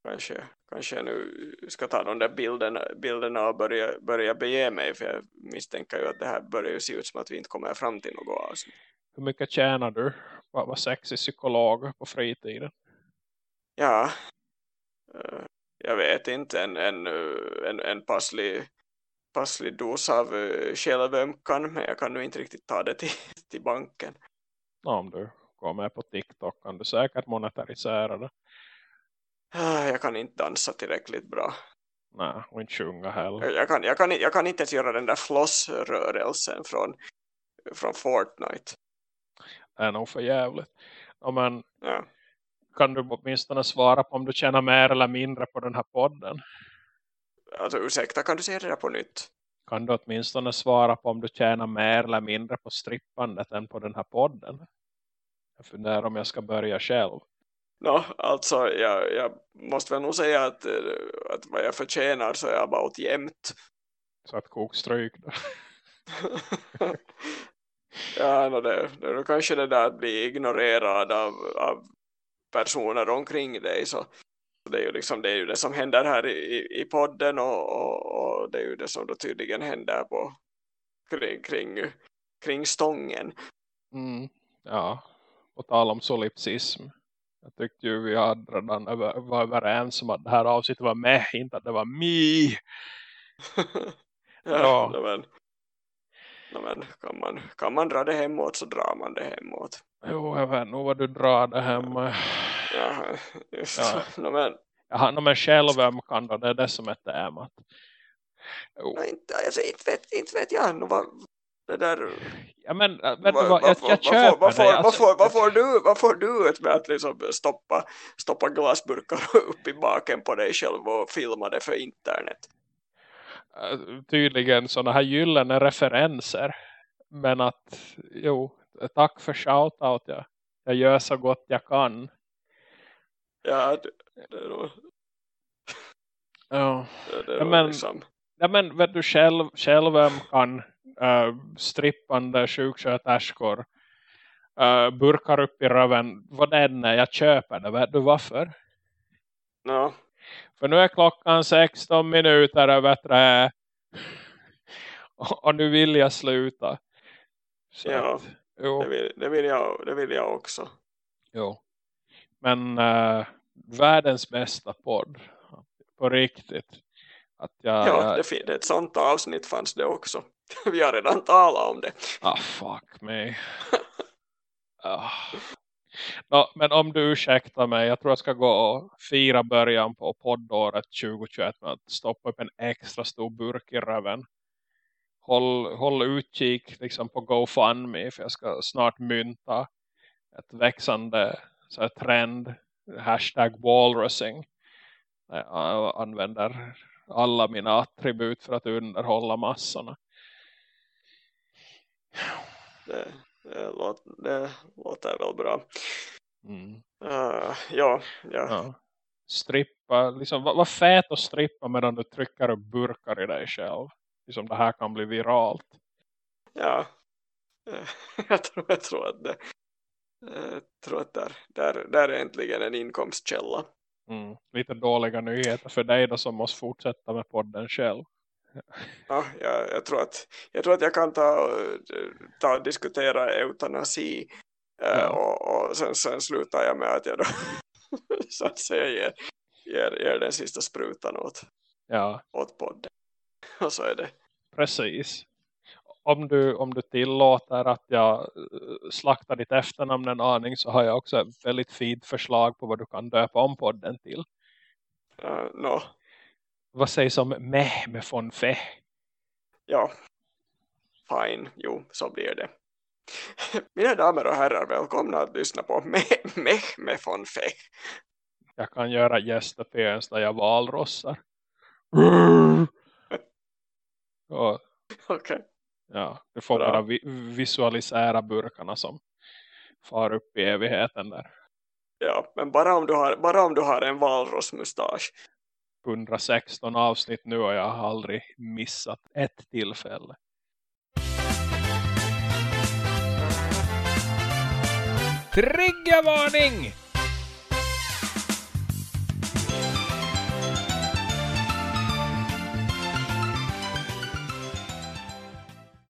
kanske, kanske jag nu ska ta de där bilderna, bilderna och börja, börja bege mig. För jag misstänker ju att det här börjar ju se ut som att vi inte kommer fram till något avsnitt. Hur mycket tjänar du? Vad var sexig psykolog på fritiden? Ja, eh, jag vet inte. En, en, en, en passlig, passlig dos av uh, självömkan men jag kan nu inte riktigt ta det till, till banken. Ja, om du går med på TikTok kan du säkert monetarisera det. Ah, jag kan inte dansa tillräckligt bra. Nej, och inte sjunga heller. Jag kan, jag kan, jag kan inte ens göra den där flossrörelsen från, från Fortnite. Det är nog för jävligt. Ja, men Ja. Kan du åtminstone svara på om du tjänar mer eller mindre på den här podden? Alltså ursäkta, kan du säga det där på nytt? Kan du åtminstone svara på om du tjänar mer eller mindre på strippandet än på den här podden? Jag funderar om jag ska börja själv. Nå, alltså jag, jag måste väl nog säga att, eh, att vad jag förtjänar så är jag about jämnt. Så att kokstryk då. ja, no, det, det är kanske det där att bli ignorerad av, av personer omkring dig så det är ju liksom det, är ju det som händer här i, i podden och, och, och det är ju det som då tydligen händer på kring, kring, kring stången. Mm. Ja, på tal om solipsism. Jag tyckte ju vi hade redan över, var överens om att det här avsnittet var med, inte att det var me. ja, Ja. men, no, men kan, man, kan man dra det hemåt så drar man det hemåt. Jo, jag vet nog vad du drar det hemma. Ja, just Ja. no, men, Jaha, no, men självömkan då, det är det som är temat. No, inte, alltså, inte, vet, inte vet jag no, vad, det där Ja, men du vad, vad, jag, jag köper vad, får, det. vad, Alltså, får, vad, får du, vad får du ut med att liksom stoppa, stoppa glasburkar upp i baken på dig själv och filma det för internet? Äh, tydligen sådana här gyllene referenser. Men att, jo, tack för shoutout. Jag, jag gör så gott jag kan. Ja, det, det är nog, Ja. det, det är Ja, men- liksom, Ja, men vet du själv, självömkan, äh, strippande sjuksköterskor, äh, burkar upp i röven, vad det än är, jag köper det. Vet du varför? no, För nu är klockan 16 minuter över tre. Och, nu vill jag sluta. Så Ja, det, vill, det, vill jag, det vill jag också. jo. Men äh, världens bästa podd. På riktigt. Att jag, Ja, jag, det, fin- ett sånt avsnitt fanns det också. Vi har redan talat om det. Ah, fuck me. Ah. No, men om du ursäktar mig, jag tror jag ska gå och fira början på poddåret 2021 med att stoppa upp en extra stor burk i röven. Håll, håll utkik liksom på GoFundMe för jag ska snart mynta ett växande så här, trend, hashtag walrusing. Jag använder alla mina attribut för att underhålla massorna. Det, det, låter, det låter väl bra. Mm. Uh, ja, ja. Ja. Strippa, liksom, vad, vad fet att strippa medan du trycker upp burkar i dig själv. Liksom det här kan bli viralt. ja. Eh, Jag tror, jag tror att det jag tror att där, där, där är äntligen en inkomstkälla. Mm. Lite dåliga nyheter för dig då som måste fortsätta med podden själv. Ja, jag, jag, tror att, jag tror att jag kan ta, ta diskutera eutanasi eh, Ja. och, och sen, sen slutar jag med att jag då så att säga ger, ger, ger den sista sprutan åt, Ja, åt podden. Och så är det. precis. Om du, om du tillåter att jag eh, slaktar ditt efternamn en aning så har jag också ett väldigt fint förslag på vad du kan döpa om podden till. Uh, no, Vad sägs om meh med von fe? ja, fine, jo, så blir det. Mina damer och herrar, välkomna att lyssna på Meh Meh med von Fech. Jag kan göra gästappearance där jag valrossar. Okej. Ja, du får Bra. bara vi visualisera burkarna som far upp i evigheten där. Ja, men bara om du har, bara om du har en valrossmustasch. 116 avsnitt nu och jag har aldrig missat ett tillfälle. Triggervarning!